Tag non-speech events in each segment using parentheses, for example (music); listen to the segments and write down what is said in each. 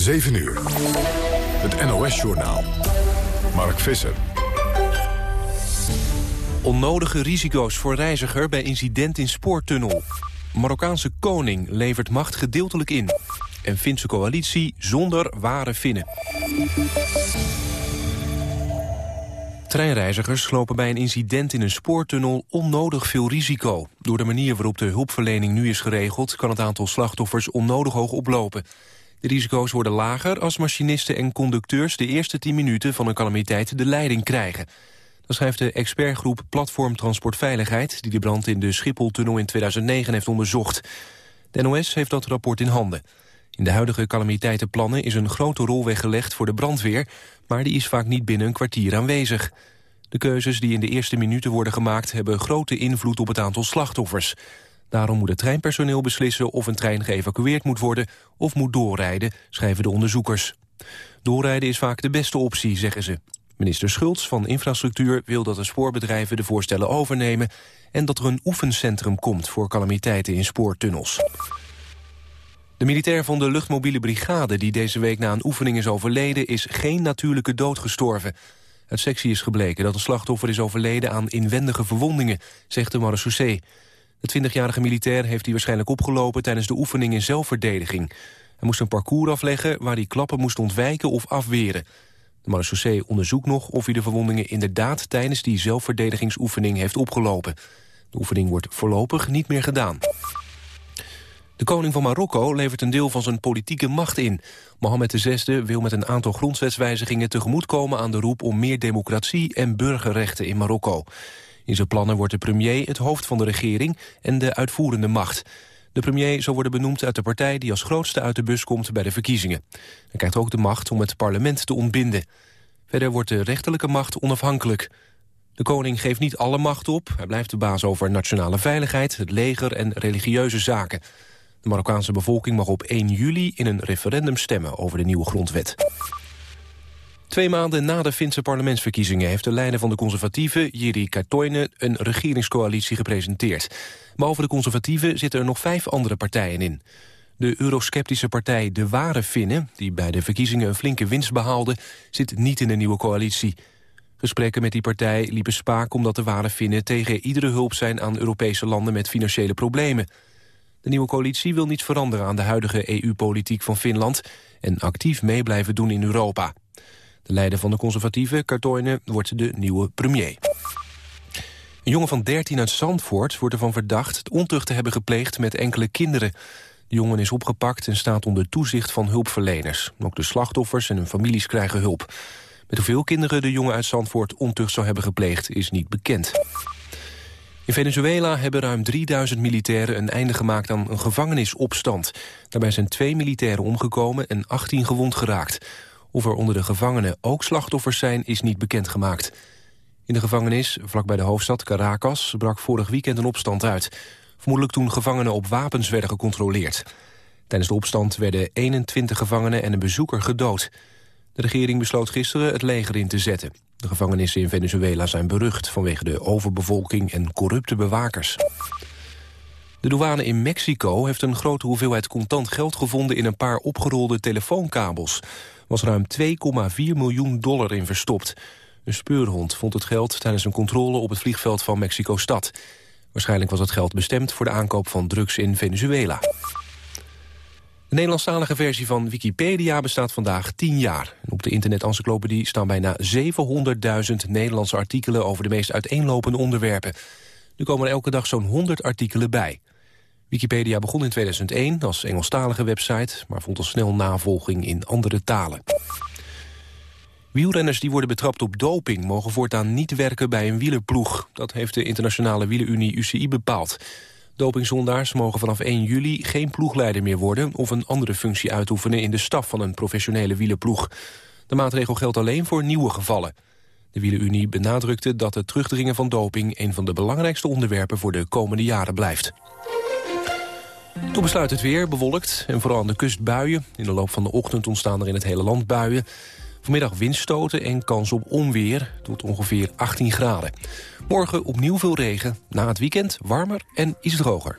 7 uur. Het NOS-journaal. Mark Visser. Onnodige risico's voor reiziger bij incident in spoortunnel. Marokkaanse koning levert macht gedeeltelijk in. En Finse coalitie zonder ware Finnen. Treinreizigers lopen bij een incident in een spoortunnel onnodig veel risico. Door de manier waarop de hulpverlening nu is geregeld... kan het aantal slachtoffers onnodig hoog oplopen. De risico's worden lager als machinisten en conducteurs... de eerste 10 minuten van een calamiteit de leiding krijgen. Dat schrijft de expertgroep Platform Transportveiligheid... die de brand in de Schipholtunnel in 2009 heeft onderzocht. De NOS heeft dat rapport in handen. In de huidige calamiteitenplannen is een grote rol weggelegd voor de brandweer... maar die is vaak niet binnen een kwartier aanwezig. De keuzes die in de eerste minuten worden gemaakt... hebben grote invloed op het aantal slachtoffers. Daarom moet het treinpersoneel beslissen of een trein geëvacueerd moet worden... of moet doorrijden, schrijven de onderzoekers. Doorrijden is vaak de beste optie, zeggen ze. Minister Schultz van Infrastructuur wil dat de spoorbedrijven de voorstellen overnemen... en dat er een oefencentrum komt voor calamiteiten in spoortunnels. De militair van de luchtmobiele brigade die deze week na een oefening is overleden... is geen natuurlijke dood gestorven. Uit sectie is gebleken dat de slachtoffer is overleden aan inwendige verwondingen, zegt de marechaussee. De 20-jarige militair heeft hij waarschijnlijk opgelopen tijdens de oefening in zelfverdediging. Hij moest een parcours afleggen waar hij klappen moest ontwijken of afweren. De marechaussee onderzoekt nog of hij de verwondingen inderdaad tijdens die zelfverdedigingsoefening heeft opgelopen. De oefening wordt voorlopig niet meer gedaan. De koning van Marokko levert een deel van zijn politieke macht in. Mohammed VI wil met een aantal grondwetswijzigingen tegemoetkomen aan de roep om meer democratie en burgerrechten in Marokko. In zijn plannen wordt de premier het hoofd van de regering en de uitvoerende macht. De premier zal worden benoemd uit de partij die als grootste uit de bus komt bij de verkiezingen. Hij krijgt ook de macht om het parlement te ontbinden. Verder wordt de rechterlijke macht onafhankelijk. De koning geeft niet alle macht op. Hij blijft de baas over nationale veiligheid, het leger en religieuze zaken. De Marokkaanse bevolking mag op 1 juli in een referendum stemmen over de nieuwe grondwet. Twee maanden na de Finse parlementsverkiezingen... heeft de leider van de conservatieven, Jiri Katoinen, een regeringscoalitie gepresenteerd. Behalve de conservatieven zitten er nog vijf andere partijen in. De eurosceptische partij De Ware Finnen, die bij de verkiezingen een flinke winst behaalde... zit niet in de nieuwe coalitie. Gesprekken met die partij liepen spaak omdat de Ware Finnen... tegen iedere hulp zijn aan Europese landen met financiële problemen. De nieuwe coalitie wil niets veranderen aan de huidige EU-politiek van Finland... en actief mee blijven doen in Europa. De leider van de conservatieve, Kartoinen, wordt de nieuwe premier. Een jongen van 13 uit Zandvoort wordt ervan verdacht... ontucht te hebben gepleegd met enkele kinderen. De jongen is opgepakt en staat onder toezicht van hulpverleners. Ook de slachtoffers en hun families krijgen hulp. Met hoeveel kinderen de jongen uit Zandvoort ontucht zou hebben gepleegd... is niet bekend. In Venezuela hebben ruim 3000 militairen een einde gemaakt aan een gevangenisopstand. Daarbij zijn twee militairen omgekomen en 18 gewond geraakt. Of er onder de gevangenen ook slachtoffers zijn, is niet bekendgemaakt. In de gevangenis, vlakbij de hoofdstad Caracas, brak vorig weekend een opstand uit. Vermoedelijk toen gevangenen op wapens werden gecontroleerd. Tijdens de opstand werden 21 gevangenen en een bezoeker gedood. De regering besloot gisteren het leger in te zetten. De gevangenissen in Venezuela zijn berucht vanwege de overbevolking en corrupte bewakers. De douane in Mexico heeft een grote hoeveelheid contant geld gevonden in een paar opgerolde telefoonkabels. Was ruim 2,4 miljoen dollar in verstopt. Een speurhond vond het geld tijdens een controle op het vliegveld van Mexico-stad. Waarschijnlijk was het geld bestemd voor de aankoop van drugs in Venezuela. De Nederlandstalige versie van Wikipedia bestaat vandaag 10 jaar. op de internet-encyclopedie staan bijna 700.000 Nederlandse artikelen... over de meest uiteenlopende onderwerpen. Er komen elke dag zo'n 100 artikelen bij. Wikipedia begon in 2001 als Engelstalige website... maar vond al snel navolging in andere talen. Wielrenners die worden betrapt op doping... mogen voortaan niet werken bij een wielerploeg. Dat heeft de internationale wielerunie UCI bepaald. Dopingzondaars mogen vanaf 1 juli geen ploegleider meer worden... of een andere functie uitoefenen in de staf van een professionele wielerploeg. De maatregel geldt alleen voor nieuwe gevallen. De Wielenunie benadrukte dat het terugdringen van doping... een van de belangrijkste onderwerpen voor de komende jaren blijft. Toen besluit het weer, bewolkt en vooral aan de kust buien. In de loop van de ochtend ontstaan er in het hele land buien. Vanmiddag windstoten en kans op onweer tot ongeveer 18 graden. Morgen opnieuw veel regen, na het weekend warmer en iets droger.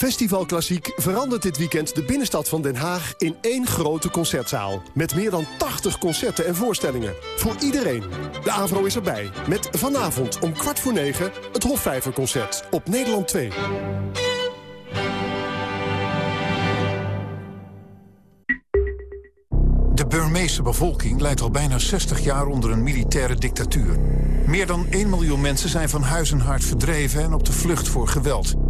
Festival Klassiek verandert dit weekend de binnenstad van Den Haag in één grote concertzaal. Met meer dan 80 concerten en voorstellingen. Voor iedereen. De AVRO is erbij. Met vanavond om kwart voor negen het Hofvijverconcert op Nederland 2. De Burmeese bevolking leidt al bijna 60 jaar onder een militaire dictatuur. Meer dan 1 miljoen mensen zijn van huis en hart verdreven en op de vlucht voor geweld.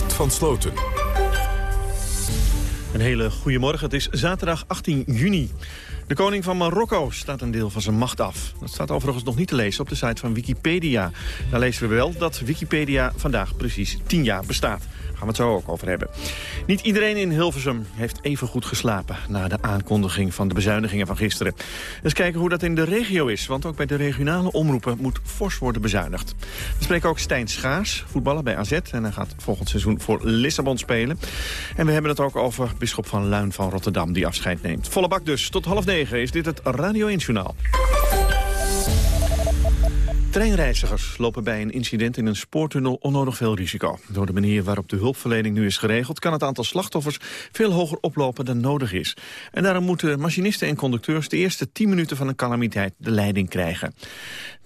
Van Sloten. Een hele goede morgen. Het is zaterdag 18 juni. De koning van Marokko staat een deel van zijn macht af. Dat staat overigens nog niet te lezen op de site van Wikipedia. Daar lezen we wel dat Wikipedia vandaag precies 10 jaar bestaat gaan we het zo ook over hebben. Niet iedereen in Hilversum heeft even goed geslapen... na de aankondiging van de bezuinigingen van gisteren. Eens kijken hoe dat in de regio is. Want ook bij de regionale omroepen moet fors worden bezuinigd. We spreken ook Stijn Schaars, voetballer bij AZ. En hij gaat volgend seizoen voor Lissabon spelen. En we hebben het ook over Bisschop van Luin van Rotterdam... die afscheid neemt. Volle bak dus. Tot half negen is dit het Radio 1 Journaal. Treinreizigers lopen bij een incident in een spoortunnel onnodig veel risico. Door de manier waarop de hulpverlening nu is geregeld... kan het aantal slachtoffers veel hoger oplopen dan nodig is. En daarom moeten machinisten en conducteurs... de eerste 10 minuten van een calamiteit de leiding krijgen.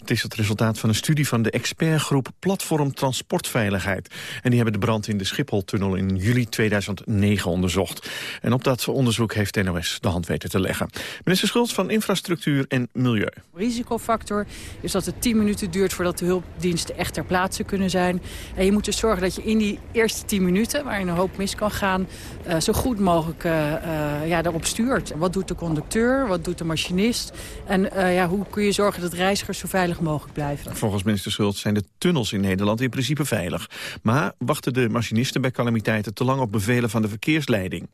Het is het resultaat van een studie van de expertgroep Platform Transportveiligheid. En die hebben de brand in de Schipholtunnel in juli 2009 onderzocht. En op dat onderzoek heeft NOS de hand weten te leggen. Minister Schultz van Infrastructuur en Milieu. Risicofactor is dat het 10 minuten duurt voordat de hulpdiensten echt ter plaatse kunnen zijn. En je moet dus zorgen dat je in die eerste 10 minuten, waarin een hoop mis kan gaan, uh, zo goed mogelijk uh, uh, ja, daarop stuurt. Wat doet de conducteur, wat doet de machinist en ja, hoe kun je zorgen dat reizigers zo veilig mogelijk blijven. Volgens minister Schultz zijn de tunnels in Nederland in principe veilig. Maar wachten de machinisten bij calamiteiten te lang op bevelen van de verkeersleiding.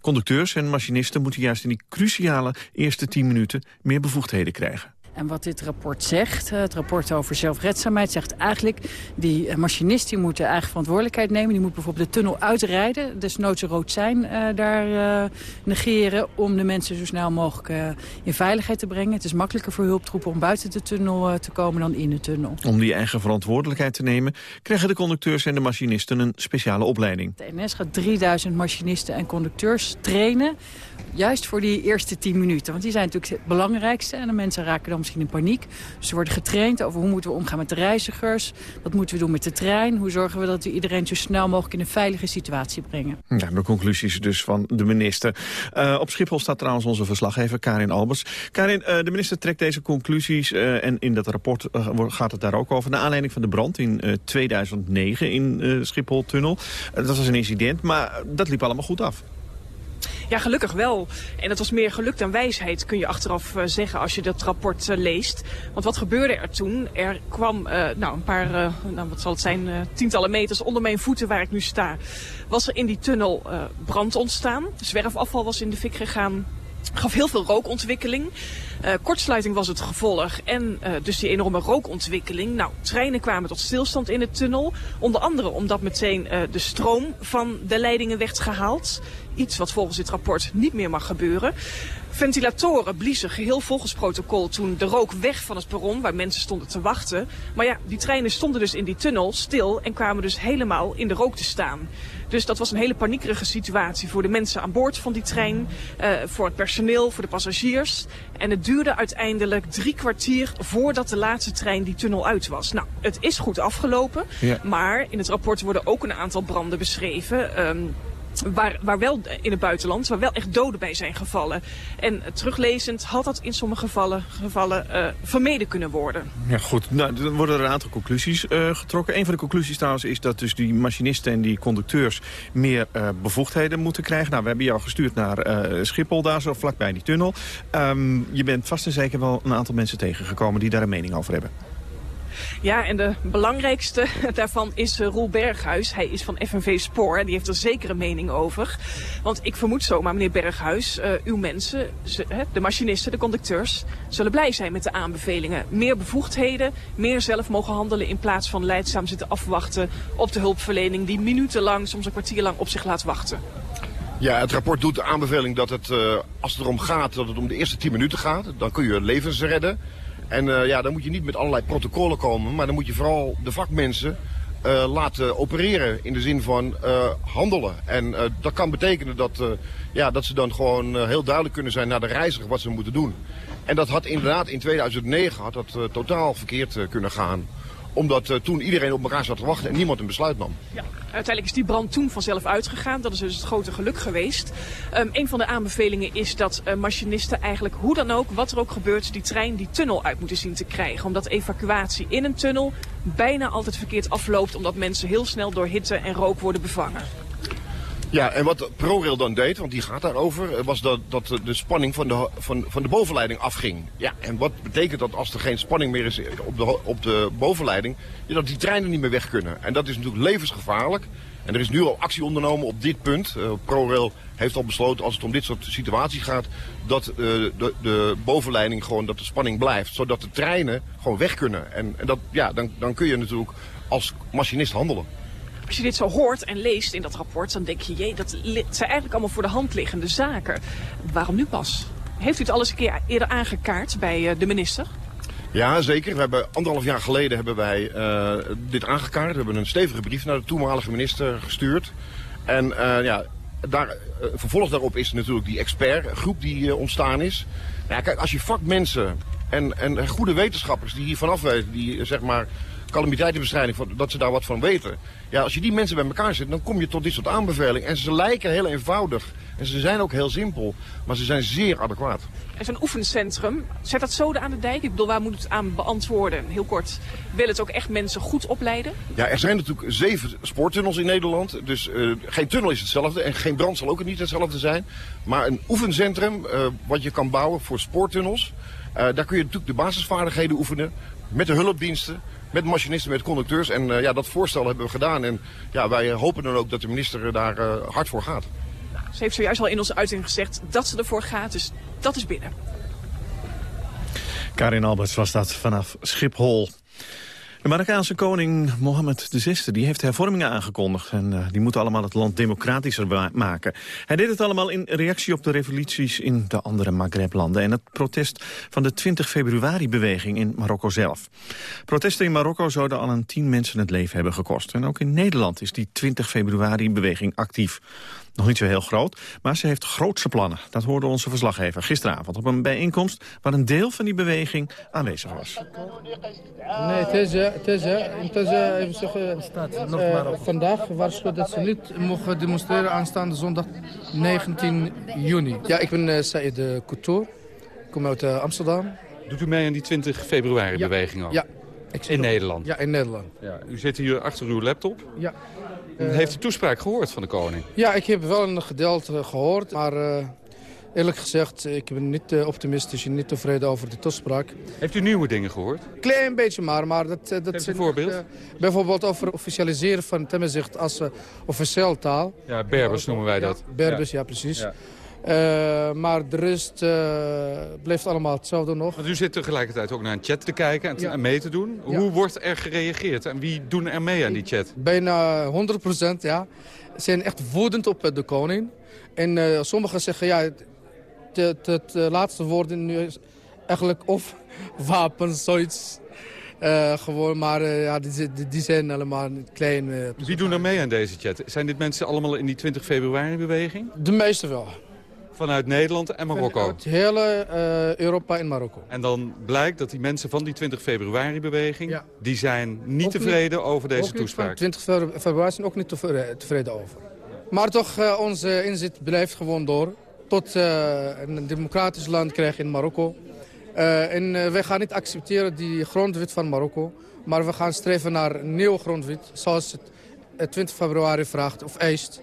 Conducteurs en machinisten moeten juist in die cruciale eerste 10 minuten meer bevoegdheden krijgen. En wat dit rapport zegt, het rapport over zelfredzaamheid, zegt eigenlijk... die eh, machinist die moet eigen verantwoordelijkheid nemen. Die moet bijvoorbeeld de tunnel uitrijden, desnoods rood zijn uh, daar uh, negeren... om de mensen zo snel mogelijk uh, in veiligheid te brengen. Het is makkelijker voor hulptroepen om buiten de tunnel te komen dan in de tunnel. Om die eigen verantwoordelijkheid te nemen... krijgen de conducteurs en de machinisten een speciale opleiding. De NS gaat 3000 machinisten en conducteurs trainen Juist voor die eerste 10 minuten. Want die zijn natuurlijk het belangrijkste. En de mensen raken dan misschien in paniek. Dus ze worden getraind over hoe moeten we omgaan met de reizigers. Wat moeten we doen met de trein. Hoe zorgen we dat we iedereen zo snel mogelijk in een veilige situatie brengen. Ja, de conclusies dus van de minister. Uh, op Schiphol staat trouwens onze verslaggever Karin Albers. Karin, uh, de minister trekt deze conclusies. Uh, en in dat rapport gaat het daar ook over. Naar aanleiding van de brand in 2009 in Schiphol-tunnel. dat was een incident, maar dat liep allemaal goed af. Ja, gelukkig wel. En het was meer geluk dan wijsheid, kun je achteraf uh, zeggen als je dat rapport uh, leest. Want wat gebeurde er toen? Er kwam uh, nou, een paar, nou, wat zal het zijn, tientallen meters onder mijn voeten waar ik nu sta. Was er in die tunnel brand ontstaan. Zwerfafval was in de fik gegaan gaf heel veel rookontwikkeling. Uh, kortsluiting was het gevolg en uh, dus die enorme rookontwikkeling. Nou, treinen kwamen tot stilstand in de tunnel. Onder andere omdat meteen uh, de stroom van de leidingen werd gehaald. Iets wat volgens dit rapport niet meer mag gebeuren. Ventilatoren bliezen geheel volgens protocol toen de rook weg van het perron waar mensen stonden te wachten. Maar ja, die treinen stonden dus in die tunnel stil en kwamen dus helemaal in de rook te staan. Dus dat was een hele paniekerige situatie voor de mensen aan boord van die trein, voor het personeel, voor de passagiers. En het duurde uiteindelijk drie kwartier voordat de laatste trein die tunnel uit was. Nou, het is goed afgelopen, ja. maar in het rapport worden ook een aantal branden beschreven. Um, Waar, waar wel in het buitenland, waar wel echt doden bij zijn gevallen. En teruglezend had dat in sommige gevallen, gevallen uh, vermeden kunnen worden. Ja goed, nou, er worden er een aantal conclusies uh, getrokken. Een van de conclusies trouwens is dat dus die machinisten en die conducteurs meer uh, bevoegdheden moeten krijgen. Nou, we hebben jou gestuurd naar Schiphol, daar zo vlakbij die tunnel. Um, je bent vast en zeker wel een aantal mensen tegengekomen die daar een mening over hebben. Ja, en de belangrijkste daarvan is uh, Roel Berghuis. Hij is van FNV Spoor en die heeft er zeker een mening over. Want ik vermoed zomaar, meneer Berghuis, uh, uw mensen, de machinisten, de conducteurs, zullen blij zijn met de aanbevelingen. Meer bevoegdheden, meer zelf mogen handelen in plaats van leidzaam zitten afwachten op de hulpverlening die minutenlang, soms een kwartier lang op zich laat wachten. Ja, het rapport doet de aanbeveling dat het, uh, als het erom gaat, dat het om de eerste 10 minuten gaat. Dan kun je levens redden. En uh, ja, dan moet je niet met allerlei protocollen komen, maar dan moet je vooral de vakmensen uh, laten opereren in de zin van uh, handelen. En dat kan betekenen dat, ja, dat ze dan gewoon heel duidelijk kunnen zijn naar de reiziger wat ze moeten doen. En dat had inderdaad in 2009 had dat, totaal verkeerd kunnen gaan omdat uh, toen iedereen op elkaar zat te wachten en niemand een besluit nam. Ja, uiteindelijk is die brand toen vanzelf uitgegaan. Dat is dus het grote geluk geweest. Um, een van de aanbevelingen is dat uh, machinisten eigenlijk hoe dan ook, wat er ook gebeurt, die trein die tunnel uit moeten zien te krijgen. Omdat evacuatie in een tunnel bijna altijd verkeerd afloopt. Omdat mensen heel snel door hitte en rook worden bevangen. Ja, en wat ProRail dan deed, want die gaat daarover, was dat, dat de spanning van de, van, van de bovenleiding afging. Ja, en wat betekent dat als er geen spanning meer is op de, op de bovenleiding, dat die treinen niet meer weg kunnen. En dat is natuurlijk levensgevaarlijk. En er is nu al actie ondernomen op dit punt. Uh, ProRail heeft al besloten als het om dit soort situaties gaat, dat de, de bovenleiding gewoon, dat de spanning blijft. Zodat de treinen gewoon weg kunnen. En, en dat, ja, dan, dan kun je natuurlijk als machinist handelen. Als je dit zo hoort en leest in dat rapport, dan denk je, jee, dat zijn eigenlijk allemaal voor de hand liggende zaken. Waarom nu pas? Heeft u het alles een keer eerder aangekaart bij uh, de minister? Ja, zeker. We hebben anderhalf jaar geleden hebben wij uh, dit aangekaart. We hebben een stevige brief naar de toenmalige minister gestuurd. En uh, ja, daar, vervolg daarop is natuurlijk die expertgroep die ontstaan is. Ja, kijk, als je vakmensen en, en goede wetenschappers die hier vanaf weten, die zeg maar calamiteitenbestrijding, dat ze daar wat van weten. Ja, als je die mensen bij elkaar zet, dan kom je tot dit soort aanbevelingen. En ze lijken heel eenvoudig. En ze zijn ook heel simpel. Maar ze zijn zeer adequaat. Er is een oefencentrum. Zet dat zoden aan de dijk? Ik bedoel, waar moet het aan beantwoorden? Heel kort. Wil het ook echt mensen goed opleiden? Ja, er zijn natuurlijk zeven spoortunnels in Nederland. Dus uh, geen tunnel is hetzelfde. En geen brand zal ook niet hetzelfde zijn. Maar een oefencentrum, uh, wat je kan bouwen voor spoortunnels. Uh, daar kun je natuurlijk de basisvaardigheden oefenen. Met de hulpdiensten met machinisten, met conducteurs. En uh, ja, dat voorstel hebben we gedaan. En ja, wij hopen dan ook dat de minister daar uh, hard voor gaat. Ze heeft zojuist al in onze uiting gezegd dat ze ervoor gaat. Dus dat is binnen. Karin Alberts was dat vanaf Schiphol. De Marokkaanse koning Mohammed VI die heeft hervormingen aangekondigd. En uh, die moeten allemaal het land democratischer maken. Hij deed het allemaal in reactie op de revoluties in de andere Maghreb-landen... en het protest van de 20 februari-beweging in Marokko zelf. Protesten in Marokko zouden al een tien mensen het leven hebben gekost. En ook in Nederland is die 20 februari-beweging actief. Nog niet zo heel groot, maar ze heeft grootse plannen. Dat hoorde onze verslaggever gisteravond op een bijeenkomst... waar een deel van die beweging aanwezig was. Nee, het is, het is, het is even zeggen, uh, vandaag waarschuwen dat ze niet mogen demonstreren aanstaande zondag 19 juni. Ja, ik ben uh, Saïd Couture, ik kom uit uh, Amsterdam. Doet u mee aan die 20 februari-beweging al? Ja. in Nederland? Ja, in Nederland. Ja, u zit hier achter uw laptop? Ja. Heeft u toespraak gehoord van de koning? Ja, ik heb wel een gedeelte gehoord, maar uh, eerlijk gezegd, ik ben niet uh, optimistisch en niet tevreden over de toespraak. Heeft u nieuwe dingen gehoord? Klein beetje maar, maar dat... Uh, dat een voorbeeld? Uh, bijvoorbeeld over officialiseren van Temmezicht als officieel taal. Ja, Berbers noemen wij dat. Ja, Berbers, ja, ja precies. Ja. Uh, maar de rest uh, blijft allemaal hetzelfde nog. Want u zit tegelijkertijd ook naar een chat te kijken en, te, ja. en mee te doen. Ja. Hoe wordt er gereageerd en wie doen er mee aan die chat? Bijna 100 procent, ja. Ze zijn echt woedend op de koning. En sommigen zeggen, ja, het, het laatste woord nu is eigenlijk of (laughs) wapens, zoiets. Uh, gewoon, maar uh, ja, die, die, zijn allemaal klein. Uh, Wie doen er mee aan deze chat? Zijn dit mensen allemaal in die 20 februari-beweging? De meeste wel. Vanuit Nederland en Marokko? Vanuit hele uh, Europa en Marokko. En dan blijkt dat die mensen van die 20 februari-beweging... Ja. die zijn niet ook tevreden niet, over deze toespraak? 20 februari zijn ook niet tevreden over. Maar toch, uh, onze inzet blijft gewoon door. Tot uh, een democratisch land krijgen in Marokko. En wij gaan niet accepteren die grondwet van Marokko. Maar we gaan streven naar een nieuwe grondwet. Zoals het 20 februari vraagt of eist.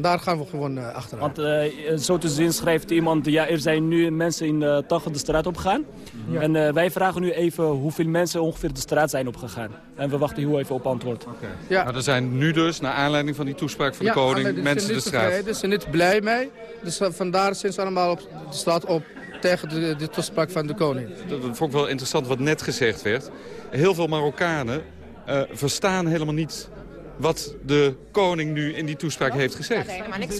Daar gaan we gewoon uh, achteraan. Want uh, zo te zien schrijft iemand... ja, er zijn nu mensen in uh, Tagge de straat opgegaan. Ja. En wij vragen nu even hoeveel mensen ongeveer de straat zijn opgegaan. En we wachten heel even op antwoord. Okay. Ja. Maar er zijn nu dus, naar aanleiding van die toespraak van de koning... mensen de straat. Ze zijn niet blij mee. Dus vandaar zijn ze allemaal op de straat op tegen de, de toespraak van de koning. Dat, dat vond ik wel interessant wat net gezegd werd. Heel veel Marokkanen verstaan helemaal niet wat de koning nu in die toespraak heeft gezegd. Niks.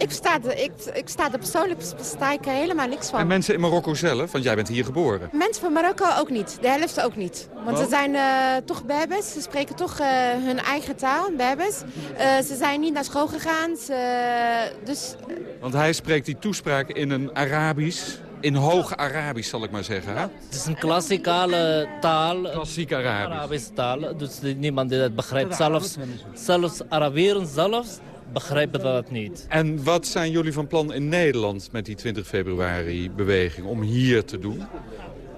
Ik sta, er, ik, ik sta er persoonlijk sta ik er helemaal niks van. En mensen in Marokko zelf? Want jij bent hier geboren. Mensen van Marokko ook niet. De helft ook niet. Want ze zijn uh, toch Berbers. Ze spreken toch uh, hun eigen taal, Berbers. Uh, ze zijn niet naar school gegaan. Ze, dus... Want hij spreekt die toespraak in een Arabisch in hoog Arabisch, zal ik maar zeggen. Hè? Het is een klassikale taal. Klassiek Arabisch. Arabische taal. Dus niemand die dat begrijpt. Zelfs, zelfs Arabieren zelfs begrijpen dat niet. En wat zijn jullie van plan in Nederland met die 20 februari beweging om hier te doen?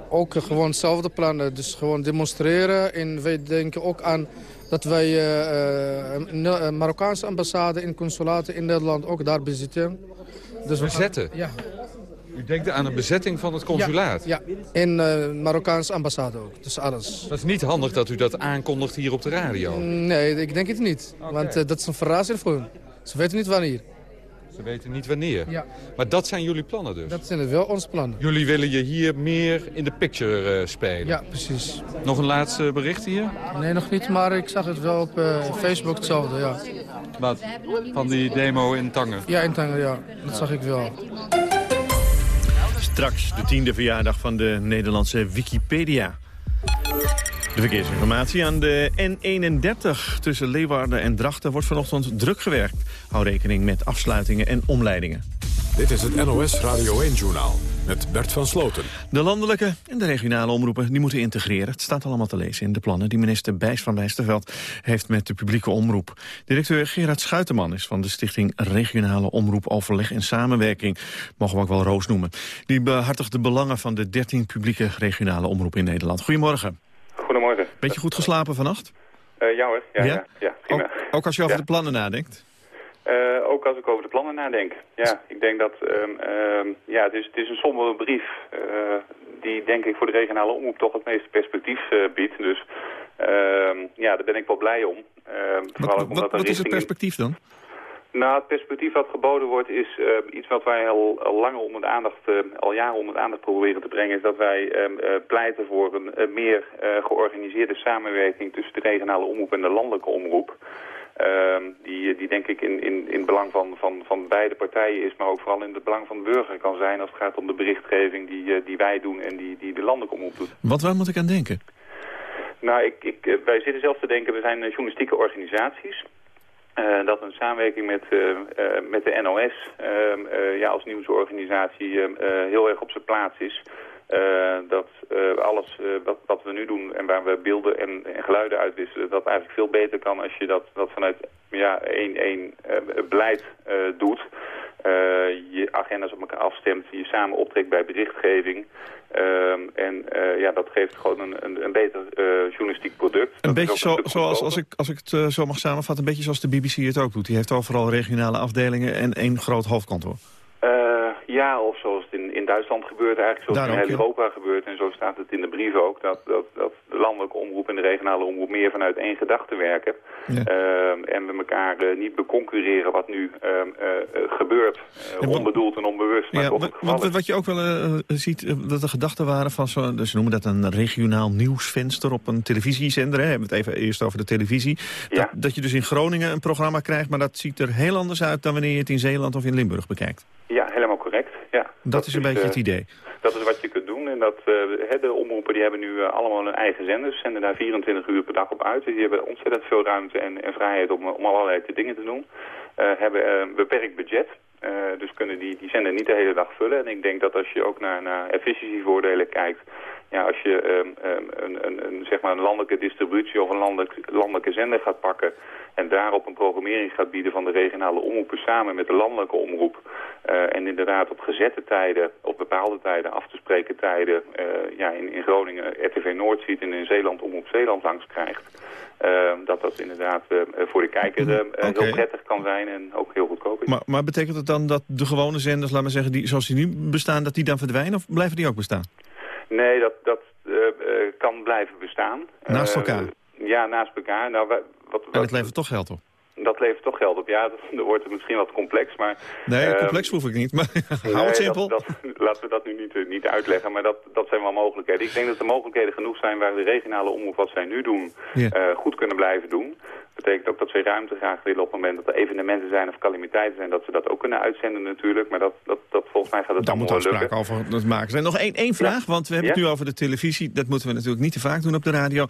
Ook gewoon hetzelfde plannen. Dus gewoon demonstreren. En wij denken ook aan dat wij uh, een Marokkaanse ambassade en consulaten in Nederland ook daar bezitten. Dus bezetten? ja. U denkt aan een bezetting van het consulaat? Ja, ja. in uh, Marokkaanse ambassade ook. Dus alles. Dat is niet handig dat u dat aankondigt hier op de radio? Nee, ik denk het niet. Okay. Want uh, dat is een verrassing voor hen. Ze weten niet wanneer. Ze weten niet wanneer? Ja. Maar dat zijn jullie plannen dus? Dat zijn wel onze plannen. Jullie willen je hier meer in de picture uh, spelen? Ja, precies. Nog een laatste bericht hier? Nee, nog niet, maar ik zag het wel op uh, Facebook hetzelfde, ja. Wat? Van die demo in Tangen? Ja, in Tangen, ja. Dat zag ik wel. Straks de tiende verjaardag van de Nederlandse Wikipedia. De verkeersinformatie aan de N31 tussen Leeuwarden en Drachten wordt vanochtend druk gewerkt. Hou rekening met afsluitingen en omleidingen. Dit is het NOS Radio 1-journaal met Bert van Sloten. De landelijke en de regionale omroepen die moeten integreren. Het staat allemaal te lezen in de plannen die minister Bijs van Wijsterveld heeft met de publieke omroep. Directeur Gerard Schuiterman is van de stichting Regionale Omroep Overleg en Samenwerking. Mogen we ook wel Roos noemen. Die behartigt de belangen van de 13 publieke regionale omroepen in Nederland. Goedemorgen. Goedemorgen. Beetje goed geslapen vannacht? Uh, ja hoor, ja, ja? ja, ja prima. Ook, ook, als je over de plannen nadenkt? Uh, ook als ik over de plannen nadenk. Ja, ik denk dat um, um, ja, het, is, het is een sombere brief uh, die denk ik voor de regionale omroep toch het meeste perspectief biedt. Dus ja, daar ben ik wel blij om. wat wat is het perspectief dan? Nou, het perspectief wat geboden wordt is uh, iets wat wij al, al langer onder de aandacht, uh, al jaren onder de aandacht proberen te brengen, is dat wij uh, pleiten voor een meer georganiseerde samenwerking tussen de regionale omroep en de landelijke omroep. Ehm, die, die denk ik in, in, in belang van, van, van beide partijen is, maar ook vooral in het belang van de burger kan zijn als het gaat om de berichtgeving die, die wij doen en die, die de landelijke omroep doet. Wat waar moet ik aan denken? Nou, ik, ik, wij zitten zelf te denken, we zijn journalistieke organisaties. Uh, dat een samenwerking met, uh, uh, met de NOS ehm, ja, als nieuwsorganisatie heel erg op zijn plaats is. dat alles wat, wat we nu doen en waar we beelden en, en, geluiden uitwisselen... dat eigenlijk veel beter kan als je dat, dat vanuit ja, één, één beleid doet... je agenda's op elkaar afstemt, je samen optrekt bij berichtgeving... Um, en uh, ja, dat geeft gewoon een, een, een beter uh, journalistiek product. Een beetje zo, zoals, als ik, als ik het uh, zo mag samenvatten, een beetje zoals de BBC het ook doet. Die heeft overal regionale afdelingen en één groot hoofdkantoor. ja, of zoals het in, Duitsland gebeurt, eigenlijk zoals Daar in heel Europa gebeurt. En zo staat het in de brief ook, dat, dat, dat de landelijke omroep en de regionale omroep meer vanuit één gedachte werken. Ja. Uh, en we elkaar uh, niet beconcurreren wat nu uh, gebeurt, ja, onbedoeld en onbewust. Maar ja, want wat je ook wel ziet, dat er gedachten waren van, zo, dus ze noemen dat een regionaal nieuwsvenster op een televisiezender. Hè. We hebben het even eerst over de televisie. Dat, dat je dus in Groningen een programma krijgt, maar dat ziet er heel anders uit dan wanneer je het in Zeeland of in Limburg bekijkt. Ja, helemaal correct. Ja. Dat, dat is een beetje het idee. Dat is wat je kunt doen. En dat, uh, de omroepen die hebben nu uh, allemaal hun eigen zenders. Zenden daar 24 uur per dag op uit. Dus die hebben ontzettend veel ruimte en, en vrijheid om, om allerlei dingen te doen. Hebben een beperkt budget. dus kunnen die, die zender niet de hele dag vullen. En ik denk dat als je ook naar, naar efficiëntievoordelen kijkt... ja, als je ehm, ehm, een, een, een, zeg maar een landelijke distributie of een landelijk, landelijke zender gaat pakken en daarop een programmering gaat bieden van de regionale omroepen samen met de landelijke omroep. Uh, en inderdaad op gezette tijden, op bepaalde tijden, af te spreken tijden, uh, ja, in, in Groningen RTV Noord ziet en in Zeeland Omroep Zeeland langs krijgt. Uh, dat dat inderdaad voor de kijker okay. heel prettig kan zijn en ook heel goedkoop is. Maar, maar betekent het dan dat de gewone zenders, laat maar zeggen, die, zoals die nu bestaan, dat die dan verdwijnen of blijven die ook bestaan? Nee, dat, dat kan blijven bestaan. Naast elkaar? ja, naast elkaar. Nou, wat, wat, en het levert toch geld op? Dat levert toch geld op. Ja, dat, dan wordt het misschien wat complex, maar... Nee, uh, complex hoef ik niet, maar (laughs) hou het simpel. Dat, dat, laten we dat nu niet, niet uitleggen, maar dat, dat zijn wel mogelijkheden. Ik denk dat er mogelijkheden genoeg zijn waar de regionale omroep wat zij nu doen, yeah. uh, goed kunnen blijven doen. Dat betekent ook dat ze ruimte graag willen op het moment dat er evenementen zijn of calamiteiten zijn, dat ze dat ook kunnen uitzenden natuurlijk. Maar dat, dat, dat volgens mij gaat het allemaal moet lukken. over het maken zijn. Nog één, één vraag, ja. want we hebben ja? het nu over de televisie. Dat moeten we natuurlijk niet te vaak doen op de radio.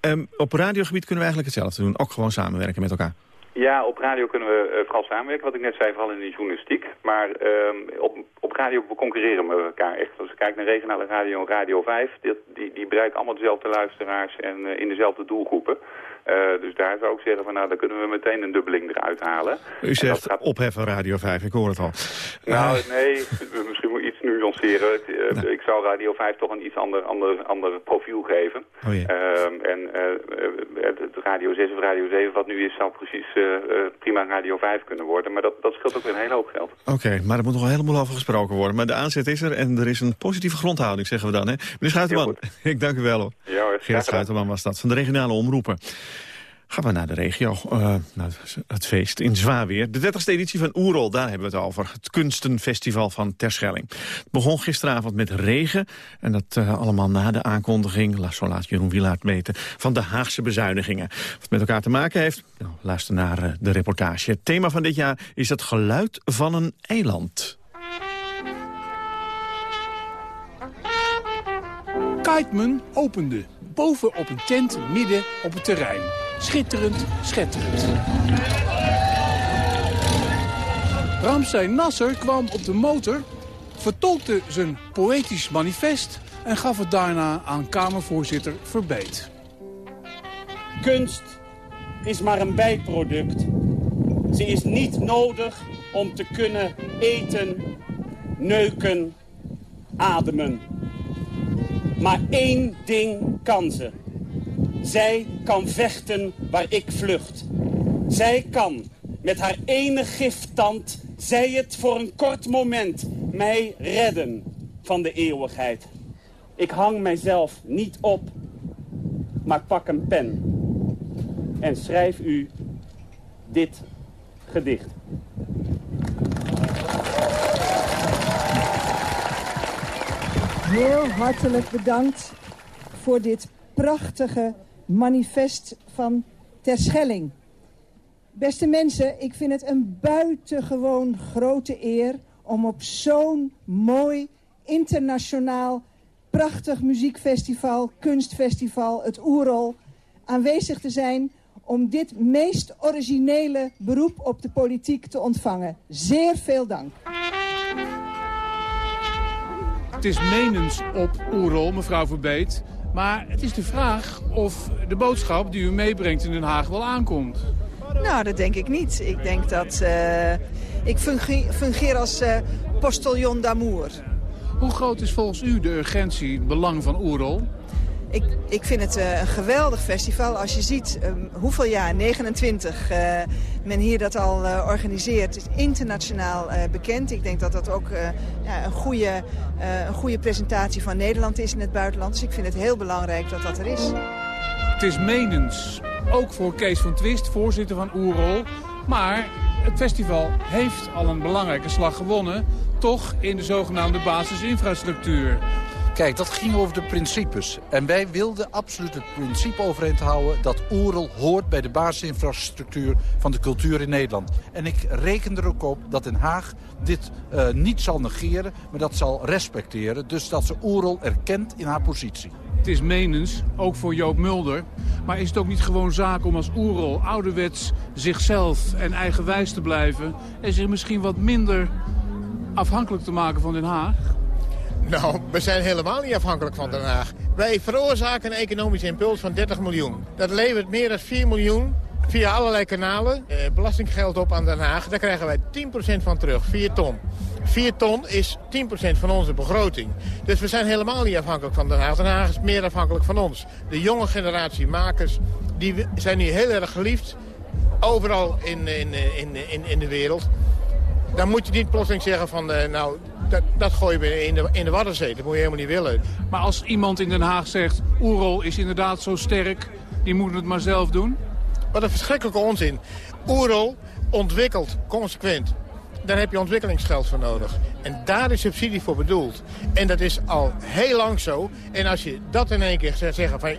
Um, op radiogebied kunnen we eigenlijk hetzelfde doen. Ook gewoon samenwerken met elkaar. Ja, op radio kunnen we uh, vooral samenwerken, wat ik net zei, vooral in de journalistiek. Maar um, op, op radio we concurreren we elkaar echt. Als je kijkt naar regionale radio en Radio 5, die, die, die bereiken allemaal dezelfde luisteraars en uh, in dezelfde doelgroepen. Uh, dus daar zou ik zeggen van nou, dan kunnen we meteen een dubbeling eruit halen. U zegt gaat... opheffen Radio 5, ik hoor het al. Nou, nee, misschien moet iets nuanceren. Uh, nou. Ik zou Radio 5 toch een iets ander, ander, ander profiel geven. Oh, ja. uh, en het Radio 6 of Radio 7 wat nu is, zou precies prima Radio 5 kunnen worden. Maar dat, dat scheelt ook weer een hele hoop geld. Oké, okay, maar er moet nog helemaal over gesproken worden. Maar de aanzet is er en er is een positieve grondhouding, zeggen we dan. Hè? Meneer Schuiterman, (laughs) ik dank u wel hoor. Ja, hoor, Schuiterman was dat, van de regionale omroepen. Gaan we naar de regio, naar het feest in Zwaarweer. De 30e editie van Oerol, daar hebben we het over. Het kunstenfestival van Terschelling. Het begon gisteravond met regen. En dat uh, allemaal na de aankondiging, zo laat Jeroen Wielaert meten... van de Haagse bezuinigingen. Wat het met elkaar te maken heeft, nou, luister naar uh, de reportage. Het thema van dit jaar is het geluid van een eiland. Kiteman opende boven op een tent midden op het terrein. Schitterend, schitterend. Ramsey Nasser kwam op de motor, vertolkte zijn poëtisch manifest... en gaf het daarna aan Kamervoorzitter Verbeet. Kunst is maar een bijproduct. Ze is niet nodig om te kunnen eten, neuken, ademen. Maar één ding kan ze. Zij kan vechten waar ik vlucht. Zij kan met haar ene gifttand, zij het voor een kort moment, mij redden van de eeuwigheid. Ik hang mijzelf niet op, maar pak een pen en schrijf u dit gedicht. Heel hartelijk bedankt voor dit prachtige manifest van Terschelling. Beste mensen, ik vind het een buitengewoon grote eer om op zo'n mooi, internationaal, prachtig muziekfestival, kunstfestival, het Oerol, aanwezig te zijn om dit meest originele beroep op de politiek te ontvangen. Zeer veel dank. Het is menens op Oerol, mevrouw Verbeet. Maar het is de vraag of de boodschap die u meebrengt in Den Haag wel aankomt. Nou, dat denk ik niet. Ik denk dat... Uh, ik fungeer, fungeer als uh, postillon d'amour. Hoe groot is volgens u de urgentie, het belang van Oerol? Ik, ik vind het uh, een geweldig festival. Als je ziet um, hoeveel jaar, 29, uh, men hier dat al uh, organiseert. Het is internationaal bekend. Ik denk dat dat ook ja, een, goede, een goede presentatie van Nederland is in het buitenland. Dus ik vind het heel belangrijk dat dat er is. Het is menens. Ook voor Kees van Twist, voorzitter van Oerol. Maar het festival heeft al een belangrijke slag gewonnen. Toch in de zogenaamde basisinfrastructuur. Kijk, dat ging over de principes. En wij wilden absoluut het principe overeind houden... dat Oerol hoort bij de basisinfrastructuur van de cultuur in Nederland. En ik reken er ook op dat Den Haag dit uh, niet zal negeren... maar dat zal respecteren. Dus dat ze Oerol erkent in haar positie. Het is menens, ook voor Joop Mulder. Maar is het ook niet gewoon zaak om als Oerol ouderwets zichzelf en eigenwijs te blijven... en zich misschien wat minder afhankelijk te maken van Den Haag? Nou, we zijn helemaal niet afhankelijk van Den Haag. Wij veroorzaken een economische impuls van 30 miljoen. Dat levert meer dan 4 miljoen via allerlei kanalen. Eh, belastinggeld op aan Den Haag. Daar krijgen wij 10% van terug, 4 ton. 4 ton is 10% van onze begroting. Dus we zijn helemaal niet afhankelijk van Den Haag. Den Haag is meer afhankelijk van ons. De jonge generatie makers die zijn nu heel erg geliefd. Overal in, in, in, in, in de wereld. Dan moet je niet plotseling zeggen van... eh, nou, dat, dat gooien we in de, in de Waddenzee. Dat moet je helemaal niet willen. Maar als iemand in Den Haag zegt... Oerol is inderdaad zo sterk, die moeten het maar zelf doen. Wat een verschrikkelijke onzin. Oerol ontwikkelt consequent. Daar heb je ontwikkelingsgeld voor nodig. En daar is subsidie voor bedoeld. En dat is al heel lang zo. En als je dat in één keer zegt, zeggen van...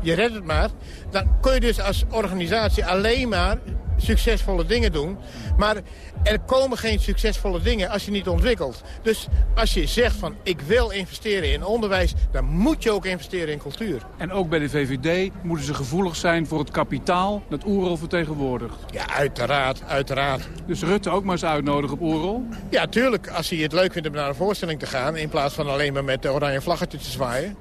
je redt het maar... dan kun je dus als organisatie alleen maar succesvolle dingen doen. Maar er komen geen succesvolle dingen als je niet ontwikkelt. Dus als je zegt van ik wil investeren in onderwijs... dan moet je ook investeren in cultuur. En ook bij de VVD moeten ze gevoelig zijn voor het kapitaal dat Oerol vertegenwoordigt. Ja, uiteraard, uiteraard. Dus Rutte ook maar eens uitnodigen op Oerol? Ja, tuurlijk. Als hij het leuk vindt om naar een voorstelling te gaan... in plaats van alleen maar met de oranje vlaggetje te zwaaien.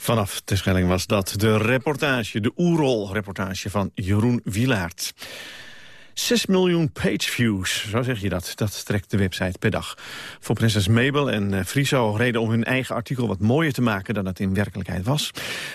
Vanaf Terschelling was dat de reportage, de Oerol-reportage van Jeroen Wilaert. 6 miljoen pageviews, zo zeg je dat. Dat trekt de website per dag. Voor prinses Mabel en eh, Friso reden om hun eigen artikel wat mooier te maken dan het in werkelijkheid was.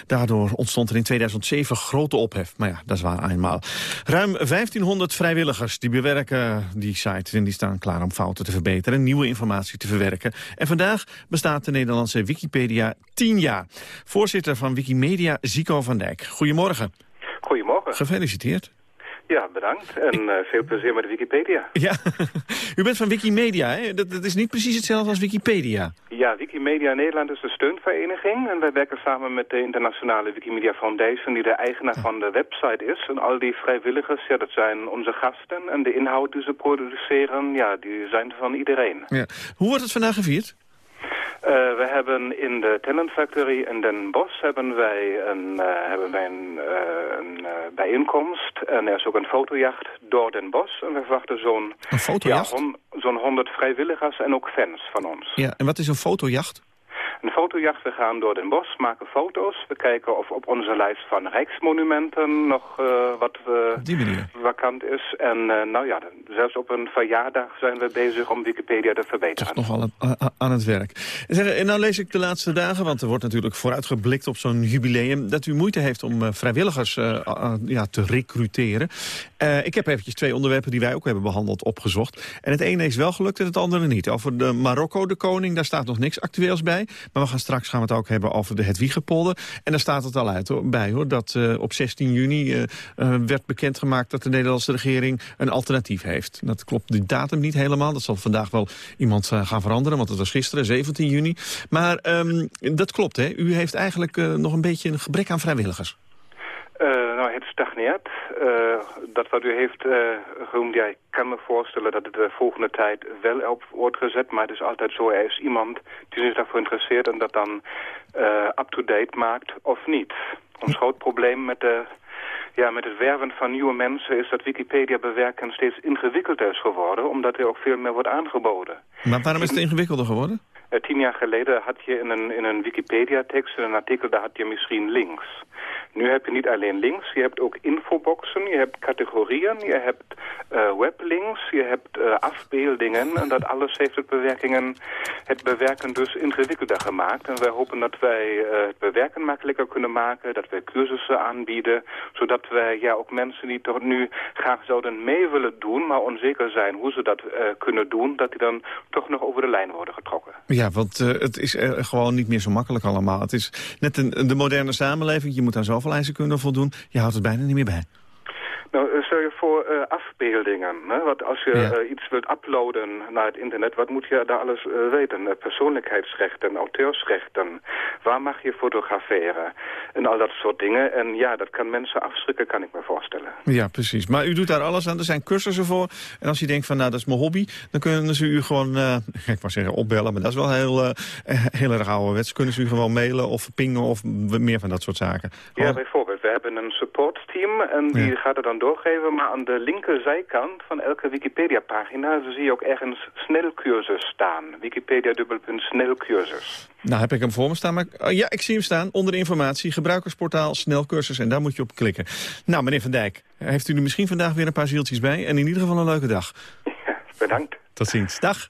Daardoor ontstond er in 2007 grote ophef. Maar ja, dat is waar eenmaal. Ruim 1500 vrijwilligers die bewerken die site en die staan klaar om fouten te verbeteren, nieuwe informatie te verwerken. En vandaag bestaat de Nederlandse Wikipedia 10 jaar. Voorzitter van Wikimedia, Zico van Dijk. Goedemorgen. Goedemorgen. Gefeliciteerd. Ja, bedankt. En eh, veel plezier met Wikipedia. Ja, (laughs) u bent van Wikimedia, hè? Dat, dat is niet precies hetzelfde als Wikipedia. Ja, Wikimedia Nederland is een steunvereniging. En wij werken samen met de internationale Wikimedia Foundation... die de eigenaar van de website is. En al die vrijwilligers, ja, dat zijn onze gasten. En de inhoud die ze produceren, ja, die zijn van iedereen. Ja. Hoe wordt het vandaag gevierd? Eh, we hebben in de Talent Factory in Den Bosch hebben wij een, eh, hebben wij een, eh, een bijeenkomst. En er is ook een fotojacht door Den Bosch. En we verwachten zo'n? Ja, zo'n 100 vrijwilligers en ook fans van ons. Ja, en wat is een fotojacht? Een fotojacht, we gaan door Den Bosch, maken foto's. We kijken of op onze lijst van rijksmonumenten nog eh, wat eh, vakant is. En eh, nou ja, zelfs op een verjaardag zijn we bezig om Wikipedia te verbeteren. Nog aan het, a- aan het werk. En, zeg, en nou lees ik de laatste dagen, want er wordt natuurlijk vooruitgeblikt op zo'n jubileum... dat u moeite heeft om vrijwilligers ja, te recruteren. Ik heb eventjes twee onderwerpen die wij ook hebben behandeld opgezocht. En het ene is wel gelukt en het andere niet. Over de Marokko, de koning, daar staat nog niks actueels bij. Maar we gaan straks gaan we het ook hebben over de Hedwiegepolder. En daar staat het al uit hoor, bij hoor, dat eh, op 16 juni eh, eh, werd bekendgemaakt... dat de Nederlandse regering een alternatief heeft. Dat klopt die datum niet helemaal. Dat zal vandaag wel iemand gaan veranderen, want het was gisteren, 17 juni. Maar ehm, dat klopt, hè? U heeft eigenlijk nog een beetje een gebrek aan vrijwilligers. Het stagneert. Eh, dat wat u heeft eh genoemd, ja, ik kan me voorstellen dat het de volgende tijd wel op wordt gezet. Maar het is altijd zo, er is iemand die zich daarvoor interesseert en dat dan eh, up-to-date maakt of niet. Ons groot probleem met, de, ja, met het werven van nieuwe mensen is dat Wikipedia bewerken steeds ingewikkelder is geworden, omdat er ook veel meer wordt aangeboden. Maar waarom is het ingewikkelder geworden? Tien jaar geleden had je in een, in een Wikipedia-tekst, in een artikel, daar had je misschien links. Nu heb je niet alleen links, je hebt ook infoboxen, je hebt categorieën, je hebt eh, weblinks, je hebt eh, afbeeldingen. En dat alles heeft het, bewerkingen, het bewerken dus ingewikkelder gemaakt. En wij hopen dat wij eh, het bewerken makkelijker kunnen maken, dat wij cursussen aanbieden, zodat wij ja, ook mensen die toch nu graag zouden mee willen doen, maar onzeker zijn hoe ze dat kunnen doen, dat die dan toch nog over de lijn worden getrokken. Ja, want het is gewoon niet meer zo makkelijk allemaal. Het is net een, de moderne samenleving. Je moet aan zoveel eisen kunnen voldoen. Je houdt het bijna niet meer bij. Nou, eh, stel je voor eh, afbeeldingen. Hè? Wat als je Ja. eh, iets wilt uploaden naar het internet, wat moet je daar alles weten? Persoonlijkheidsrechten, auteursrechten, waar mag je fotograferen? En al dat soort dingen. En ja, dat kan mensen afschrikken, kan ik me voorstellen. Ja, precies. Maar u doet daar alles aan. Er zijn cursussen voor. En als u denkt van, nou, dat is mijn hobby... dan kunnen ze u gewoon, (laughs) ik wou zeggen opbellen... maar dat is wel heel, (laughs) heel erg ouderwets. Kunnen ze u gewoon mailen of pingen of meer van dat soort zaken. Ja, bijvoorbeeld. We hebben een supportteam en die gaat het dan doorgeven. Maar aan de linkerzijkant van elke Wikipedia-pagina zie je ook ergens snelcursus staan. Wikipedia dubbelpunt snelcursus. Nou heb ik hem voor me staan, maar oh, ja, ik zie hem staan onder de informatie. Gebruikersportaal, snelcursus en daar moet je op klikken. Nou, meneer Van Dijk, heeft u er misschien vandaag weer een paar zieltjes bij en in ieder geval een leuke dag. Ja, (laughs) bedankt. Tot ziens. Dag.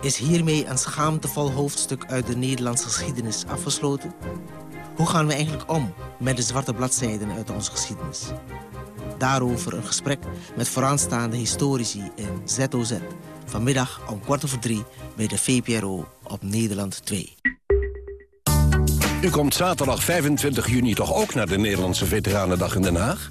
Is hiermee een schaamtevol hoofdstuk uit de Nederlandse geschiedenis afgesloten? Hoe gaan we eigenlijk om met de zwarte bladzijden uit onze geschiedenis? Daarover een gesprek met vooraanstaande historici in ZOZ. Vanmiddag om kwart over drie bij de VPRO op Nederland 2. U komt zaterdag 25 juni toch ook naar de Nederlandse Veteranendag in Den Haag?